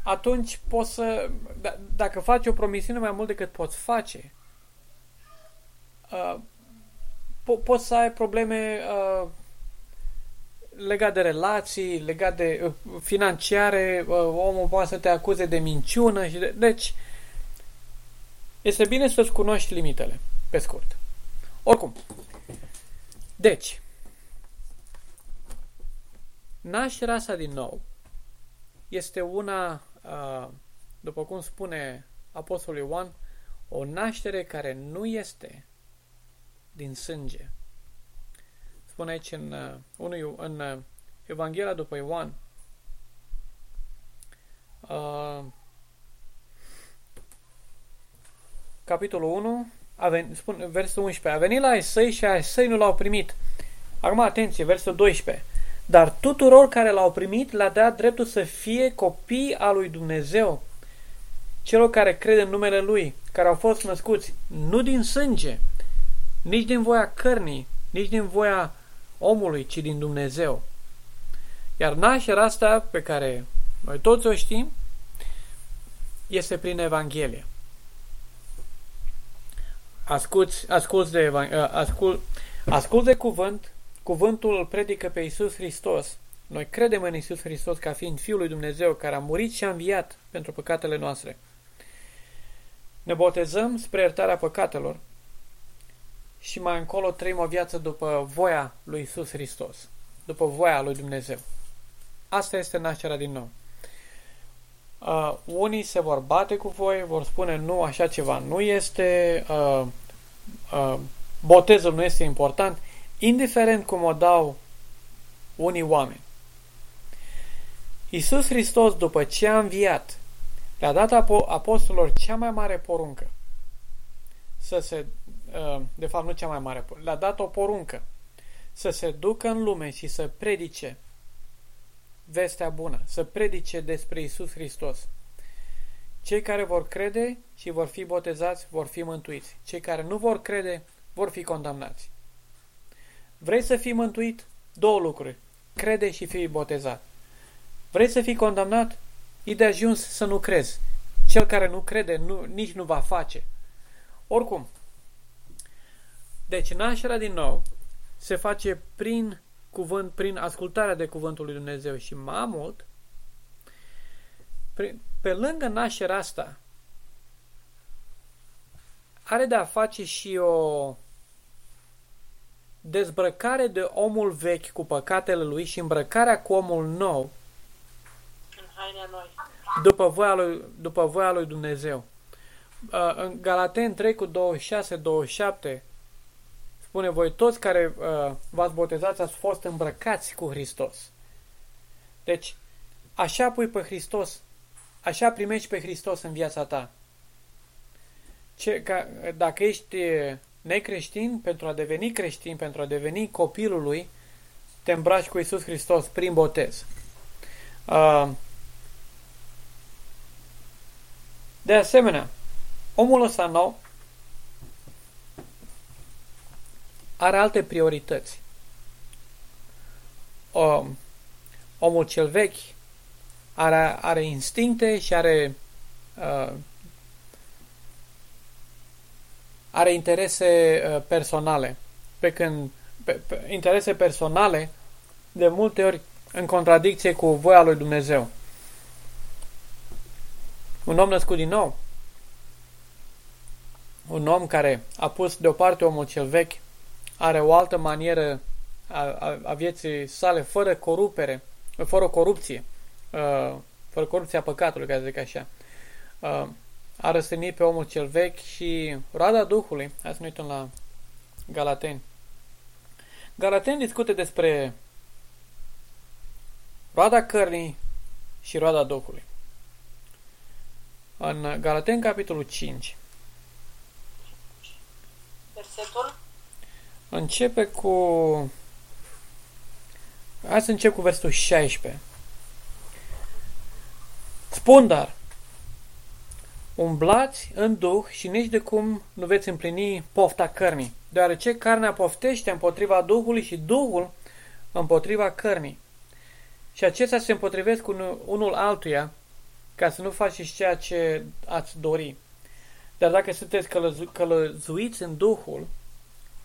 A: atunci poți să, d- dacă faci o promisiune mai mult decât poți face, uh, po- poți să ai probleme uh, legat de relații, legat de uh, financiare, uh, omul poate să te acuze de minciună și de, deci este bine să-ți cunoști limitele, pe scurt. Oricum, deci, nașterea asta din nou este una, uh, după cum spune Apostolul Ioan, o naștere care nu este din sânge. Spune aici în, uh, unui, în uh, Evanghelia după Ioan, uh, capitolul 1, a venit, spune, versul 11, a venit la ai săi și ai săi nu l-au primit. Acum, atenție, versul 12. Dar tuturor care l-au primit le-a dat dreptul să fie copii al lui Dumnezeu, celor care cred în numele Lui, care au fost născuți nu din sânge, nici din voia cărnii, nici din voia omului, ci din Dumnezeu. Iar nașterea asta pe care noi toți o știm este prin Evanghelie. Asculți, asculți de, ascult, ascult de cuvânt, cuvântul îl predică pe Isus Hristos. Noi credem în Isus Hristos ca fiind Fiul lui Dumnezeu care a murit și a înviat pentru păcatele noastre. Ne botezăm spre iertarea păcatelor și mai încolo trăim o viață după voia lui Isus Hristos, după voia lui Dumnezeu. Asta este nașterea din nou. Uh, unii se vor bate cu voi, vor spune nu, așa ceva nu este, uh, uh, botezul nu este important, indiferent cum o dau unii oameni. Iisus Hristos, după ce a înviat, le-a dat apostolilor cea mai mare poruncă. Să se, uh, de fapt nu cea mai mare, le-a dat o poruncă. Să se ducă în lume și să predice vestea bună, să predice despre Isus Hristos. Cei care vor crede și vor fi botezați vor fi mântuiți. Cei care nu vor crede vor fi condamnați. Vrei să fii mântuit? Două lucruri. Crede și fii botezat. Vrei să fii condamnat? E de ajuns să nu crezi. Cel care nu crede nu, nici nu va face. Oricum, deci nașterea din nou se face prin cuvânt, prin ascultarea de cuvântul lui Dumnezeu și mai mult, pe lângă nașterea asta, are de a face și o dezbrăcare de omul vechi cu păcatele lui și îmbrăcarea cu omul nou
B: în haine noi.
A: După voia lui, după voia lui Dumnezeu. Uh, în Galaten 3 cu 26-27 spune voi toți care uh, v-ați botezați ați fost îmbrăcați cu Hristos. Deci, așa pui pe Hristos, așa primești pe Hristos în viața ta. Ce, ca, dacă ești necreștin, pentru a deveni creștin, pentru a deveni copilul lui, te îmbraci cu Isus Hristos prin botez. Uh, de asemenea, omul ăsta nou are alte priorități. Um, omul cel vechi are, are instincte și are uh, are interese uh, personale. Pe când pe, pe, interese personale de multe ori în contradicție cu voia lui Dumnezeu. Un om născut din nou, un om care a pus deoparte omul cel vechi, are o altă manieră a, a, a vieții sale fără corupere, fără corupție, uh, fără corupția păcatului, ca să zic așa. Uh, a răstănit pe omul cel vechi și roada Duhului. Hai să ne uităm la Galateni. Galateni discute despre roada cărnii și roada Duhului. În Galateni, capitolul 5.
B: Versetul?
A: Începe cu... Hai să încep cu versetul 16. Spun dar, umblați în duh și nici de cum nu veți împlini pofta cărnii, deoarece carnea poftește împotriva Duhului și Duhul împotriva cărnii. Și acestea se împotrivesc cu unul altuia, ca să nu faceți ceea ce ați dori. Dar dacă sunteți călăzu- călăzuiți în Duhul,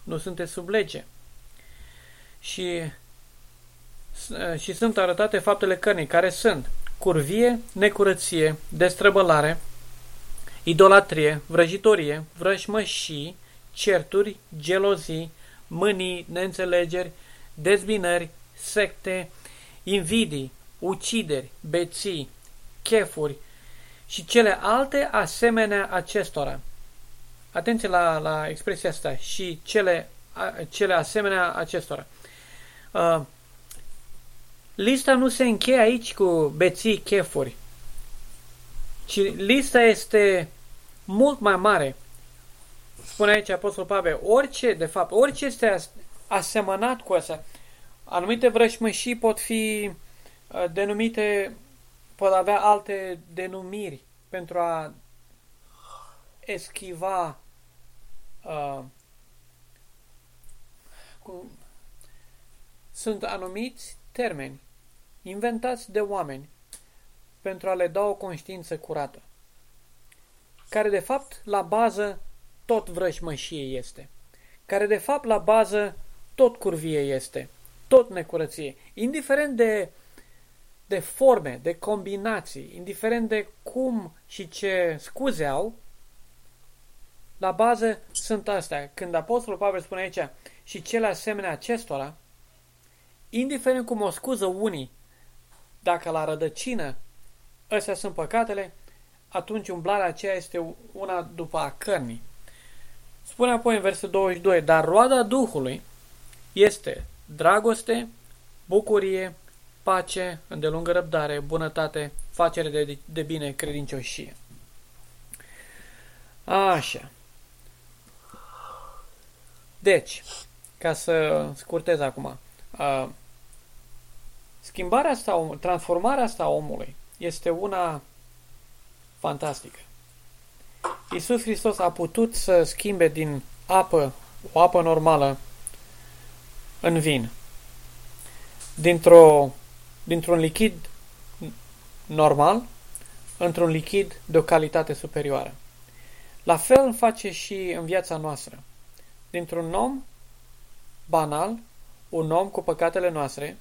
A: nu sunteți sub lege. Și, și sunt arătate faptele cărnii, care sunt curvie, necurăție, destrăbălare, idolatrie, vrăjitorie, vrăjmășii, certuri, gelozii, mânii, neînțelegeri, dezbinări, secte, invidii, ucideri, beții, chefuri și cele alte asemenea acestora. Atenție la, la expresia asta. Și cele, a, cele asemenea acestora. Uh, lista nu se încheie aici cu beții, chefuri, ci lista este mult mai mare. Spune aici Apostol Pavel, orice, de fapt, orice este asemănat cu asta, anumite vrășmășii pot fi uh, denumite, pot avea alte denumiri pentru a eschiva uh, cu, sunt anumiți termeni inventați de oameni pentru a le da o conștiință curată care de fapt la bază tot vrăjmășie este, care de fapt la bază tot curvie este, tot necurăție, indiferent de, de forme, de combinații, indiferent de cum și ce scuze au, la bază sunt astea. Când Apostolul Pavel spune aici și cele asemenea acestora, indiferent cum o scuză unii, dacă la rădăcină ăstea sunt păcatele, atunci umblarea aceea este una după a cărnii. Spune apoi în versetul 22, dar roada Duhului este dragoste, bucurie, pace, îndelungă răbdare, bunătate, facere de, de bine, credincioșie. Așa. Deci, ca să scurtez acum, uh, schimbarea asta, transformarea asta omului este una fantastică. Iisus Hristos a putut să schimbe din apă, o apă normală, în vin. Dintr-o, dintr-un lichid normal, într-un lichid de o calitate superioară. La fel face și în viața noastră. Dintr-un om banal, un om cu păcatele noastre,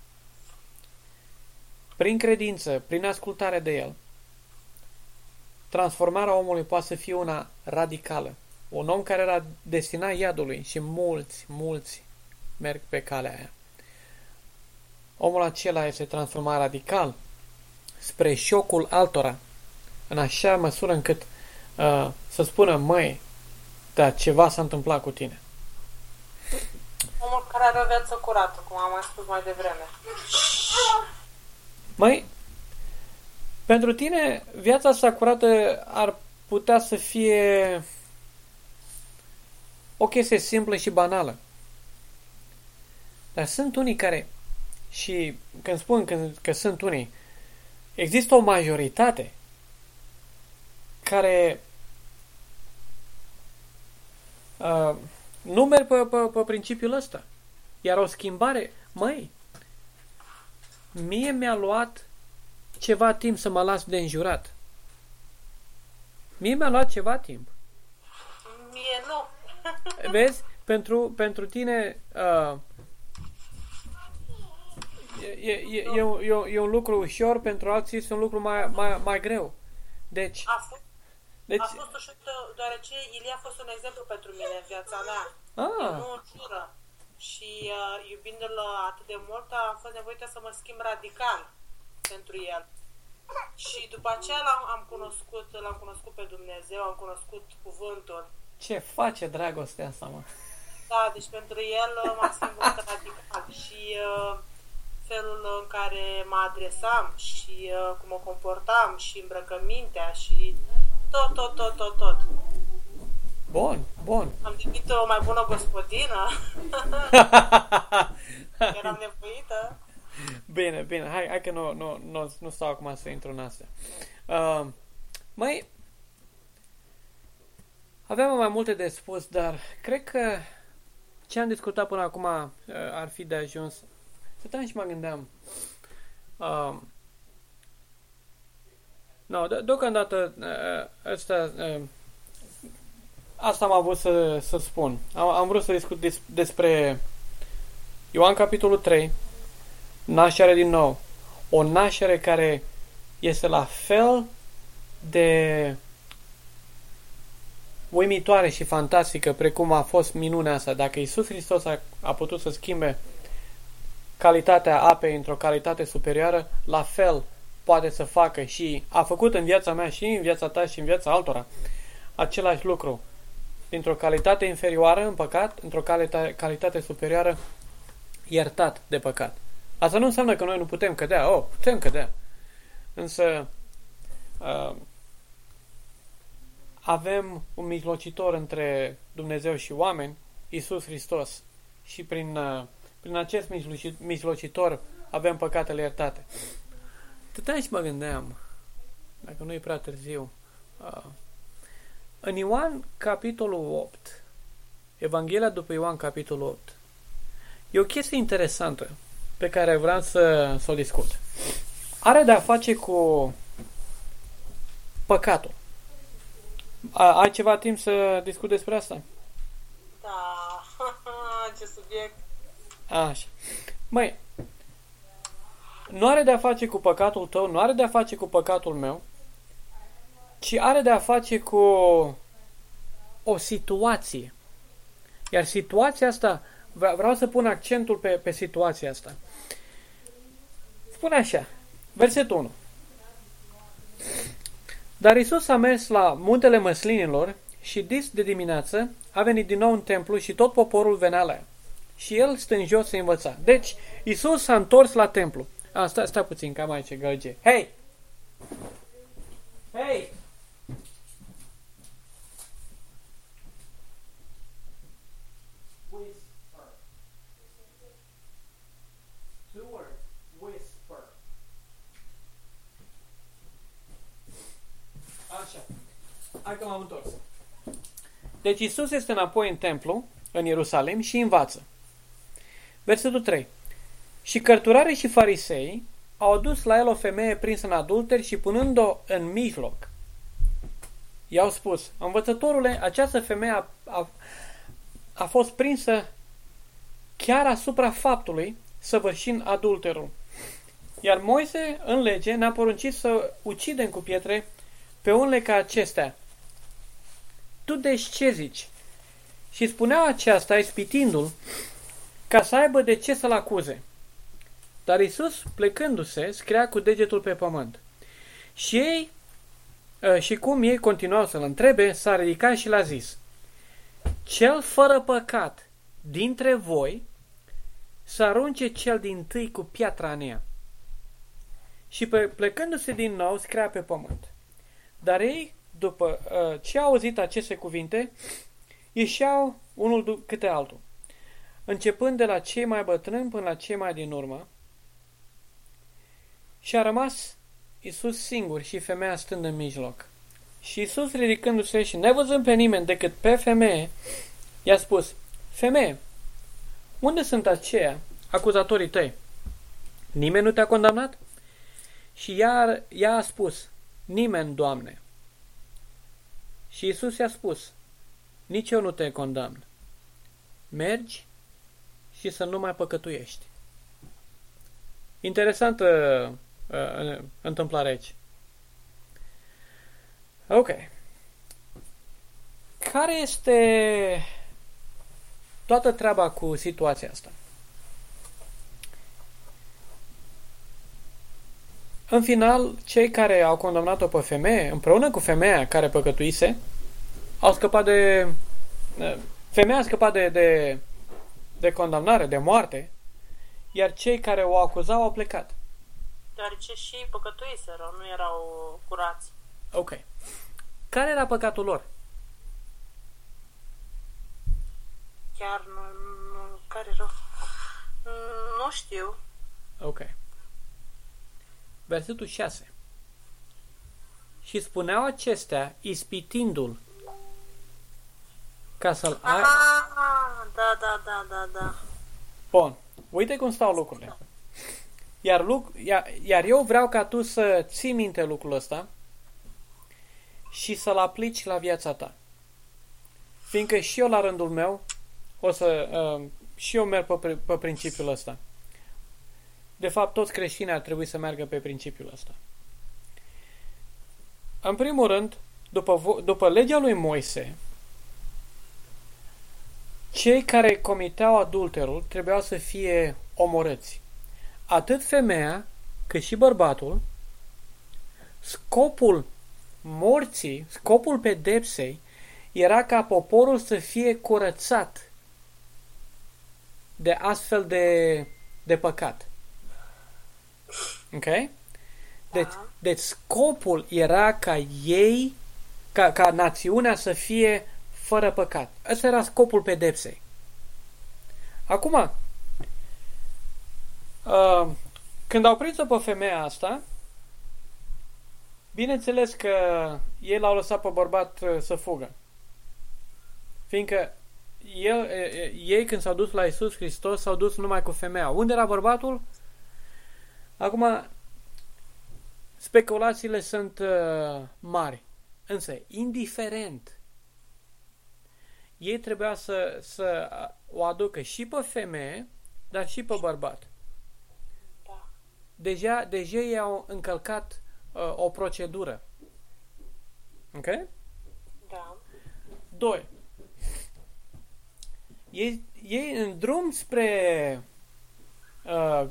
A: prin credință, prin ascultare de el, transformarea omului poate să fie una radicală. Un om care era destinat iadului și mulți, mulți merg pe calea aia. Omul acela este transformat radical spre șocul altora, în așa măsură încât uh, să spună, măi, da, ceva s-a întâmplat cu tine.
B: Omul care are o viață curată, cum am mai spus mai devreme.
A: Măi, pentru tine, viața asta curată ar putea să fie o chestie simplă și banală. Dar sunt unii care, și când spun că, că sunt unii, există o majoritate care uh, nu merg pe, pe, pe principiul ăsta. Iar o schimbare, măi, mie mi-a luat ceva timp să mă las de înjurat. Mie mi-a luat ceva timp.
B: Mie nu.
A: Vezi? Pentru, pentru tine uh, e, e, e, un, e, e un lucru ușor, pentru alții este un lucru mai, mai, mai greu. Deci...
B: A fost, deci... a fost ușor, deoarece Ilie a fost un exemplu pentru mine în viața mea. Ah. Nu înjură. Și uh, iubindu-l atât de mult, a fost nevoită să mă schimb radical pentru el. Și după aceea l-am am cunoscut, l-am cunoscut pe Dumnezeu, am cunoscut cuvântul.
A: Ce face dragostea asta, mă?
B: Da, deci pentru el m-a schimbat radical și uh, felul în care mă adresam și uh, cum mă comportam și îmbrăcămintea și tot, tot, tot, tot, tot.
A: Bun, bun.
B: Am devenit o mai bună gospodină. Eram nevoită.
A: Bine, bine, hai, hai că nu, nu, nu, nu stau acum să intru în asta. Uh, mai Aveam mai multe de spus, dar cred că ce am discutat până acum uh, ar fi de ajuns. Stăteam și mă gândeam. Uh, no, de- deocamdată uh, ăsta, uh, asta am avut să, să spun. Am, am vrut să discut des, despre Ioan capitolul 3, naștere din nou. O naștere care este la fel de uimitoare și fantastică precum a fost minunea asta. Dacă Isus Hristos a, a putut să schimbe calitatea apei într-o calitate superioară, la fel poate să facă și a făcut în viața mea și în viața ta și în viața altora același lucru. Dintr-o calitate inferioară în păcat, într-o calitate, calitate superioară iertat de păcat. Asta nu înseamnă că noi nu putem cădea. Oh, putem cădea. Însă uh, avem un mijlocitor între Dumnezeu și oameni, Isus Hristos. Și prin, uh, prin acest mijloci- mijlocitor avem păcatele iertate. Tăteam și mă gândeam, dacă nu e prea târziu, uh, în Ioan, capitolul 8, Evanghelia după Ioan, capitolul 8, e o chestie interesantă pe care vreau să, să o discut. Are de-a face cu păcatul. A, ai ceva timp să discut despre asta?
B: Da, ce subiect.
A: Așa. Măi, nu are de-a face cu păcatul tău, nu are de-a face cu păcatul meu, ci are de-a face cu o situație. Iar situația asta, vre- vreau să pun accentul pe, pe situația asta. Spune așa, versetul 1. Dar Isus a mers la muntele măslinilor și dis de dimineață a venit din nou în templu și tot poporul venea la el. Și el stă în jos să învăța. Deci, Isus s-a întors la templu. A, stai, stai puțin, cam aici, gălge. Hei! Hei! Whisper. Two words. Whisper. Așa. Hai că m-am întors. Deci Isus este înapoi în templu, în Ierusalim, și învață. Versetul 3. Și cărturarii și farisei au adus la el o femeie prinsă în adulter și punând-o în mijloc, i-au spus, învățătorule, această femeie a, a, a fost prinsă chiar asupra faptului săvârșind adulterul. Iar Moise, în lege, ne-a poruncit să ucidem cu pietre pe unele ca acestea. Tu deci ce zici? Și spuneau aceasta, ispitindu-l, ca să aibă de ce să-l acuze. Dar Isus, plecându-se, scria cu degetul pe pământ. Și ei, ă, și cum ei continuau să-l întrebe, s-a ridicat și l-a zis, Cel fără păcat dintre voi să arunce cel din tâi cu piatra în ea. Și pe, plecându-se din nou, scria pe pământ. Dar ei, după uh, ce au auzit aceste cuvinte, ieșeau unul du- câte altul, începând de la cei mai bătrâni până la cei mai din urmă, și a rămas Isus singur și femeia stând în mijloc. Și Isus ridicându-se și nevăzând pe nimeni decât pe femeie, i-a spus, Femeie, unde sunt aceia, acuzatorii tăi? Nimeni nu te-a condamnat? Și ea, ea a spus, nimeni, Doamne. Și Isus i-a spus, nici eu nu te condamn. Mergi și să nu mai păcătuiești. Interesantă uh, întâmplare aici. Ok. Care este toată treaba cu situația asta? În final, cei care au condamnat-o pe femeie, împreună cu femeia care păcătuise, au scăpat de... Femeia a scăpat de, de, de condamnare, de moarte, iar cei care o acuzau au plecat.
B: Deoarece și păcătuiseră, nu erau curați.
A: Ok. Care era păcatul lor?
B: Chiar nu, nu care rău. Nu știu.
A: Ok. Versetul 6. Și spuneau acestea, ispitindu-l, ca să-l ai...
B: Ah, da, da, da, da, da.
A: Bun. Uite cum stau lucrurile. Iar, luc- iar, iar eu vreau ca tu să ții minte lucrul ăsta și să-l aplici la viața ta. Fiindcă și eu la rândul meu o să uh, și eu merg pe, pri- pe principiul ăsta. De fapt, toți creștinii ar trebui să meargă pe principiul ăsta. În primul rând, după, vo- după legea lui Moise, cei care comiteau adulterul trebuiau să fie omorâți. Atât femeia cât și bărbatul, scopul morții, scopul pedepsei, era ca poporul să fie curățat de astfel de, de păcat. Ok? Deci,
B: Da.
A: deci scopul era ca ei, ca, ca națiunea să fie fără păcat. Ăsta era scopul pedepsei. Acum, uh, când au prins-o pe femeia asta, bineînțeles că ei l-au lăsat pe bărbat uh, să fugă. Fiindcă el, e, e, ei când s-au dus la Isus Hristos s-au dus numai cu femeia. Unde era bărbatul? Acum, speculațiile sunt uh, mari. Însă, indiferent, ei trebuia să, să o aducă și pe femeie, dar și pe bărbat.
B: Da.
A: Deja, deja ei au încălcat uh, o procedură. Ok?
B: Da.
A: 2. Ei, ei în drum spre, uh,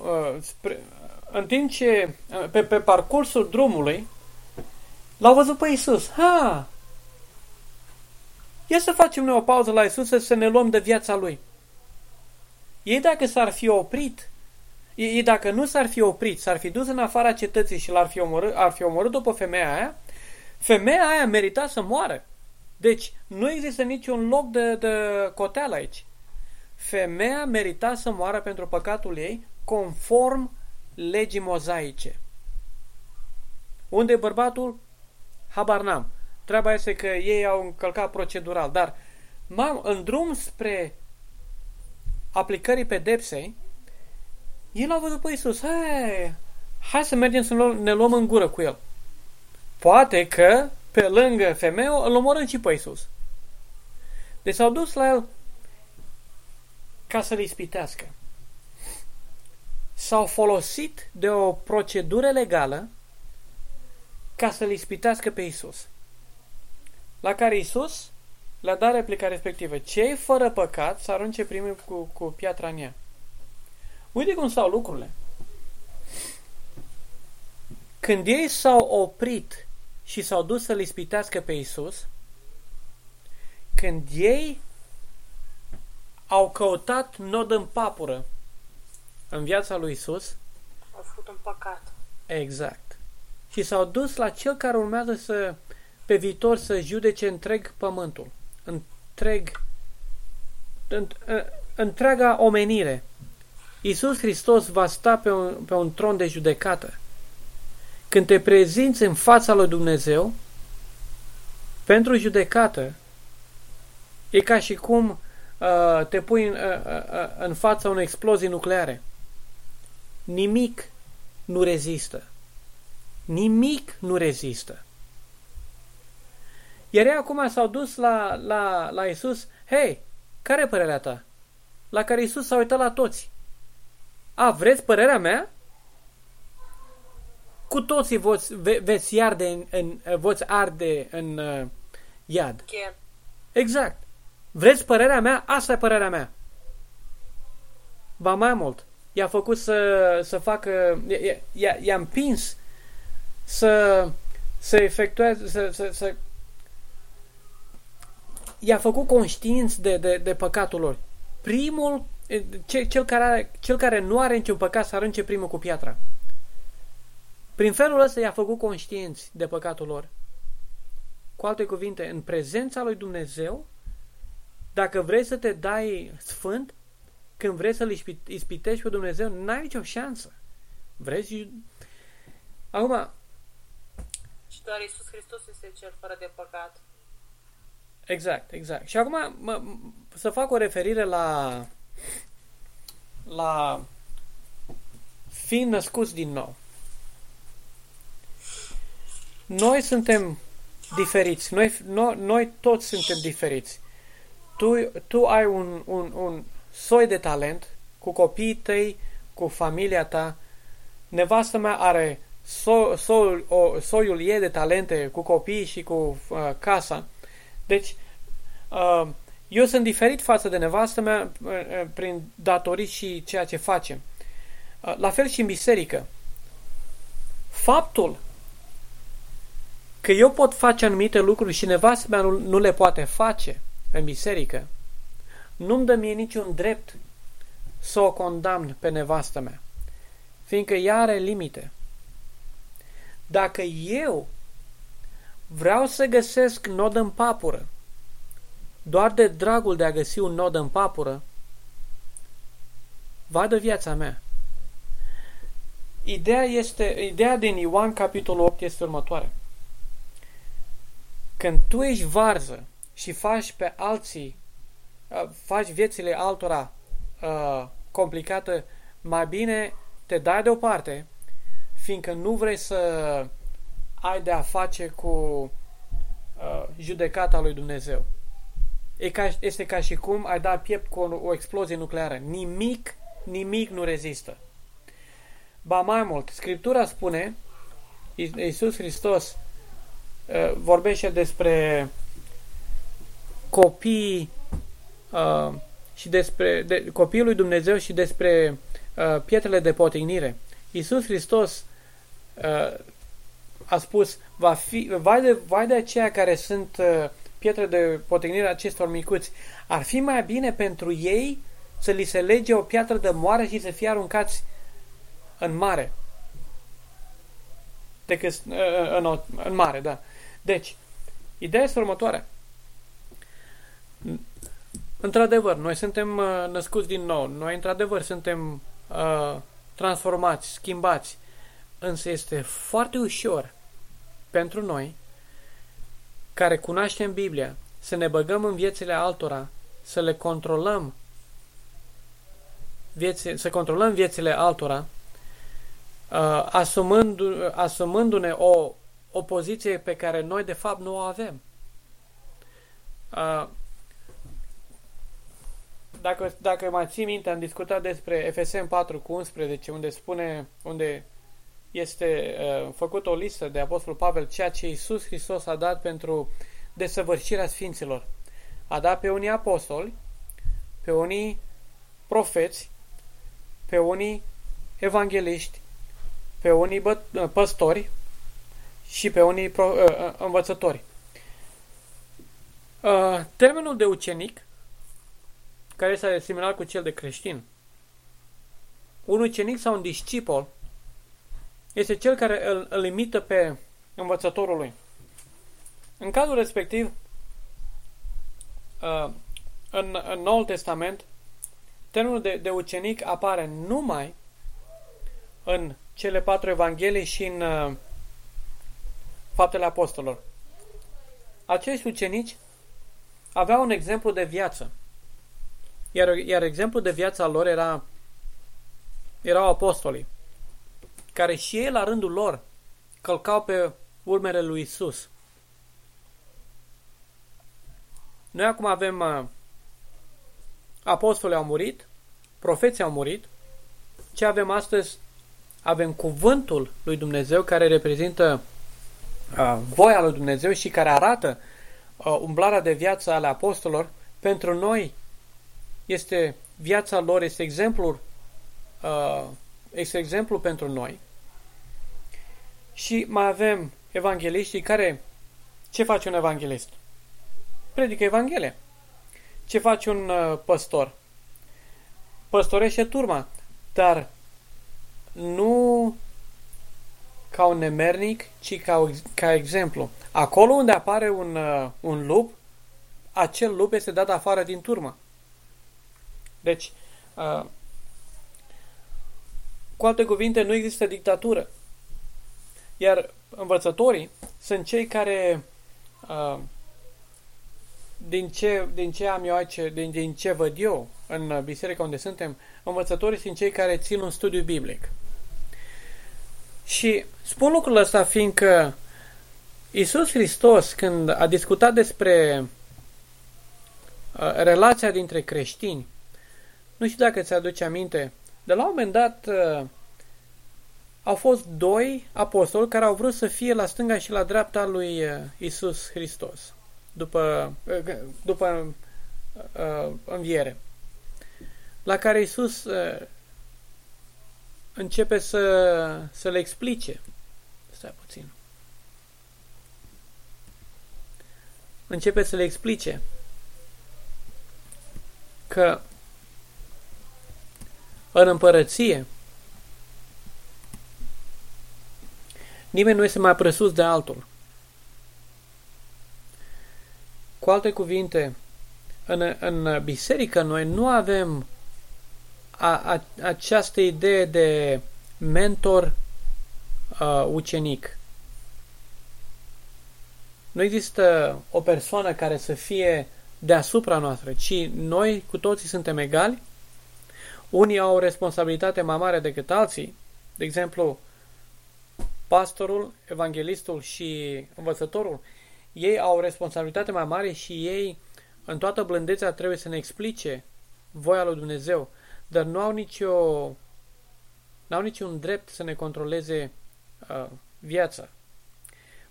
A: uh, spre în timp ce uh, pe, pe parcursul drumului l-au văzut pe Isus. Ha! Ia să facem noi o pauză la Isus să, să ne luăm de viața lui. Ei dacă s-ar fi oprit, ei ei dacă nu s-ar fi oprit, s-ar fi dus în afara cetății și l-ar fi omorât, ar fi omorât după femeia aia, femeia aia merita să moară. Deci, nu există niciun loc de, de coteală aici. Femeia merita să moară pentru păcatul ei conform legii mozaice. Unde e bărbatul? Habar n-am. Treaba este că ei au încălcat procedural, dar mam, în drum spre aplicării pedepsei, el a văzut pe Iisus. Hai, hai să mergem să ne luăm în gură cu el. Poate că pe lângă femeie îl omorâm și pe Iisus. Deci s-au dus la el ca să-l ispitească. S-au folosit de o procedură legală ca să-l ispitească pe Iisus. La care Iisus le-a dat replica respectivă. Cei fără păcat să arunce primul cu, cu piatra în ea. Uite cum stau lucrurile. Când ei s-au oprit și s-au dus să-L ispitească pe Isus, când ei au căutat nod în papură în viața lui Isus,
B: Au făcut un păcat.
A: exact, și s-au dus la cel care urmează să, pe viitor, să judece întreg pământul, întreg, înt, întreaga omenire. Isus Hristos va sta pe un, pe un tron de judecată. Când te prezinți în fața lui Dumnezeu, pentru judecată, e ca și cum uh, te pui în, uh, uh, în fața unei explozii nucleare. Nimic nu rezistă. Nimic nu rezistă. Iar ei acum s-au dus la, la, la Isus. Hei, care e părerea ta? La care Isus s-a uitat la toți. A, vreți părerea mea? Cu toții voți, ve, veți, iarde în, în, voți arde în uh, iad.
B: Chiar.
A: Exact. Vreți părerea mea? Asta e părerea mea. Ba mai mult, i-a făcut să, să facă, i-a, i-a împins să, să efectueze, să, să, să i-a făcut conștiinți de, de, de păcatul lor. Primul, ce, cel, care are, cel care nu are niciun păcat să arunce primul cu piatra. Prin felul ăsta i-a făcut conștienți de păcatul lor. Cu alte cuvinte, în prezența lui Dumnezeu, dacă vrei să te dai sfânt, când vrei să-L ispitești pe Dumnezeu, n-ai nicio șansă. Vrei Acum...
B: Și doar Iisus Hristos este cel fără de păcat.
A: Exact, exact. Și acum mă, să fac o referire la la fiind născuți din nou. Noi suntem diferiți. Noi, noi, noi toți suntem diferiți. Tu, tu ai un, un, un soi de talent cu copiii tăi, cu familia ta. Nevastă mea are so, soiul, o, soiul ei de talente cu copiii și cu uh, casa. Deci, uh, eu sunt diferit față de nevastă mea uh, uh prin datorii și ceea ce facem. Uh, la fel și în biserică. Faptul că eu pot face anumite lucruri și nevastă mea nu, nu le poate face în biserică, nu-mi dă mie niciun drept să o condamn pe nevastă mea, fiindcă ea are limite. Dacă eu vreau să găsesc nod în papură, doar de dragul de a găsi un nod în papură, vadă viața mea. Ideea, este, ideea din Ioan capitolul 8 este următoarea. Când tu ești varză și faci pe alții, uh, faci viețile altora uh, complicată, mai bine te dai deoparte, fiindcă nu vrei să ai de a face cu uh, judecata lui Dumnezeu. E ca, este ca și cum ai da piept cu o, o explozie nucleară. Nimic, nimic nu rezistă. Ba mai mult, Scriptura spune, Iisus Hristos uh, vorbește despre copii uh, și despre de, copiii lui Dumnezeu și despre uh, pietrele de potignire. Iisus Hristos uh, a spus, va fi, vai de, vai de aceia care sunt uh, pietre de potignire acestor micuți, ar fi mai bine pentru ei să li se lege o piatră de moare și să fie aruncați în mare. Decât uh, în, în mare, da. Deci, ideea este următoarea. Într-adevăr, noi suntem uh, născuți din nou, noi într-adevăr suntem uh, transformați, schimbați, însă este foarte ușor pentru noi, care cunoaștem Biblia, să ne băgăm în viețile altora, să le controlăm, vieți, să controlăm viețile altora, uh, asumându, asumându-ne o, o poziție pe care noi de fapt nu o avem. Uh, dacă, dacă mai ții minte, am discutat despre FSM 4 cu 11, unde spune, unde este uh, făcut o listă de Apostolul Pavel ceea ce Iisus Hristos a dat pentru desăvârșirea Sfinților. A dat pe unii apostoli, pe unii profeți, pe unii evangeliști, pe unii bă, uh, păstori și pe unii pro, uh, uh, învățători. Uh, termenul de ucenic care este similar cu cel de creștin. Un ucenic sau un discipol este cel care îl, îl imită pe învățătorul lui. În cazul respectiv, uh, în, în Noul Testament, termenul de, de ucenic apare numai în cele patru evanghelii și în uh, faptele apostolilor. Acești ucenici aveau un exemplu de viață. Iar, iar exemplu de viața lor era erau apostolii, care și ei la rândul lor călcau pe urmele lui Isus. Noi acum avem uh, apostolii au murit, profeții au murit. Ce avem astăzi? Avem cuvântul lui Dumnezeu care reprezintă uh, voia lui Dumnezeu și care arată uh, umblarea de viață ale apostolilor pentru noi este viața lor, este exemplul, uh, este exemplu pentru noi. Și mai avem evangeliștii care, ce face un evanghelist? Predică Evanghelia. Ce face un uh, păstor? Păstorește turma, dar nu ca un nemernic, ci ca, ca exemplu. Acolo unde apare un, uh, un lup, acel lup este dat afară din turmă. Deci, uh, cu alte cuvinte, nu există dictatură. Iar învățătorii sunt cei care uh, din ce, din ce am eu aici, din, din ce văd eu în biserica unde suntem, învățătorii sunt cei care țin un studiu biblic. Și spun lucrul ăsta fiindcă Isus Hristos, când a discutat despre uh, relația dintre creștini, nu știu dacă ți aduce aminte, de la un moment dat uh, au fost doi apostoli care au vrut să fie la stânga și la dreapta lui uh, Isus Hristos după, uh, după uh, înviere. La care Isus uh, începe să, să le explice. Stai puțin. Începe să le explice că în împărăție nimeni nu este mai presus de altul. Cu alte cuvinte, în, în biserică noi nu avem a, a, această idee de mentor uh, ucenic. Nu există o persoană care să fie deasupra noastră, ci noi cu toții suntem egali. Unii au o responsabilitate mai mare decât alții. De exemplu, pastorul, evanghelistul și învățătorul, ei au o responsabilitate mai mare și ei, în toată blândețea, trebuie să ne explice voia lui Dumnezeu dar nu au nicio n-au niciun drept să ne controleze uh, viața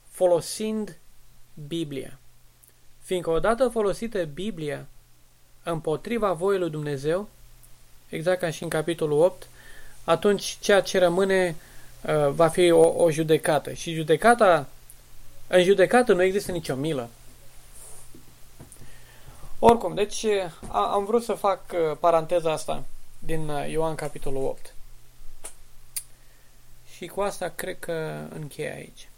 A: folosind Biblia. Fiindcă odată folosită Biblia împotriva voii lui Dumnezeu, exact ca și în capitolul 8, atunci ceea ce rămâne uh, va fi o, o judecată. Și judecata, în judecată nu există nicio milă. Oricum, deci a, am vrut să fac uh, paranteza asta din uh, Ioan capitolul 8. Și cu asta cred că încheie aici.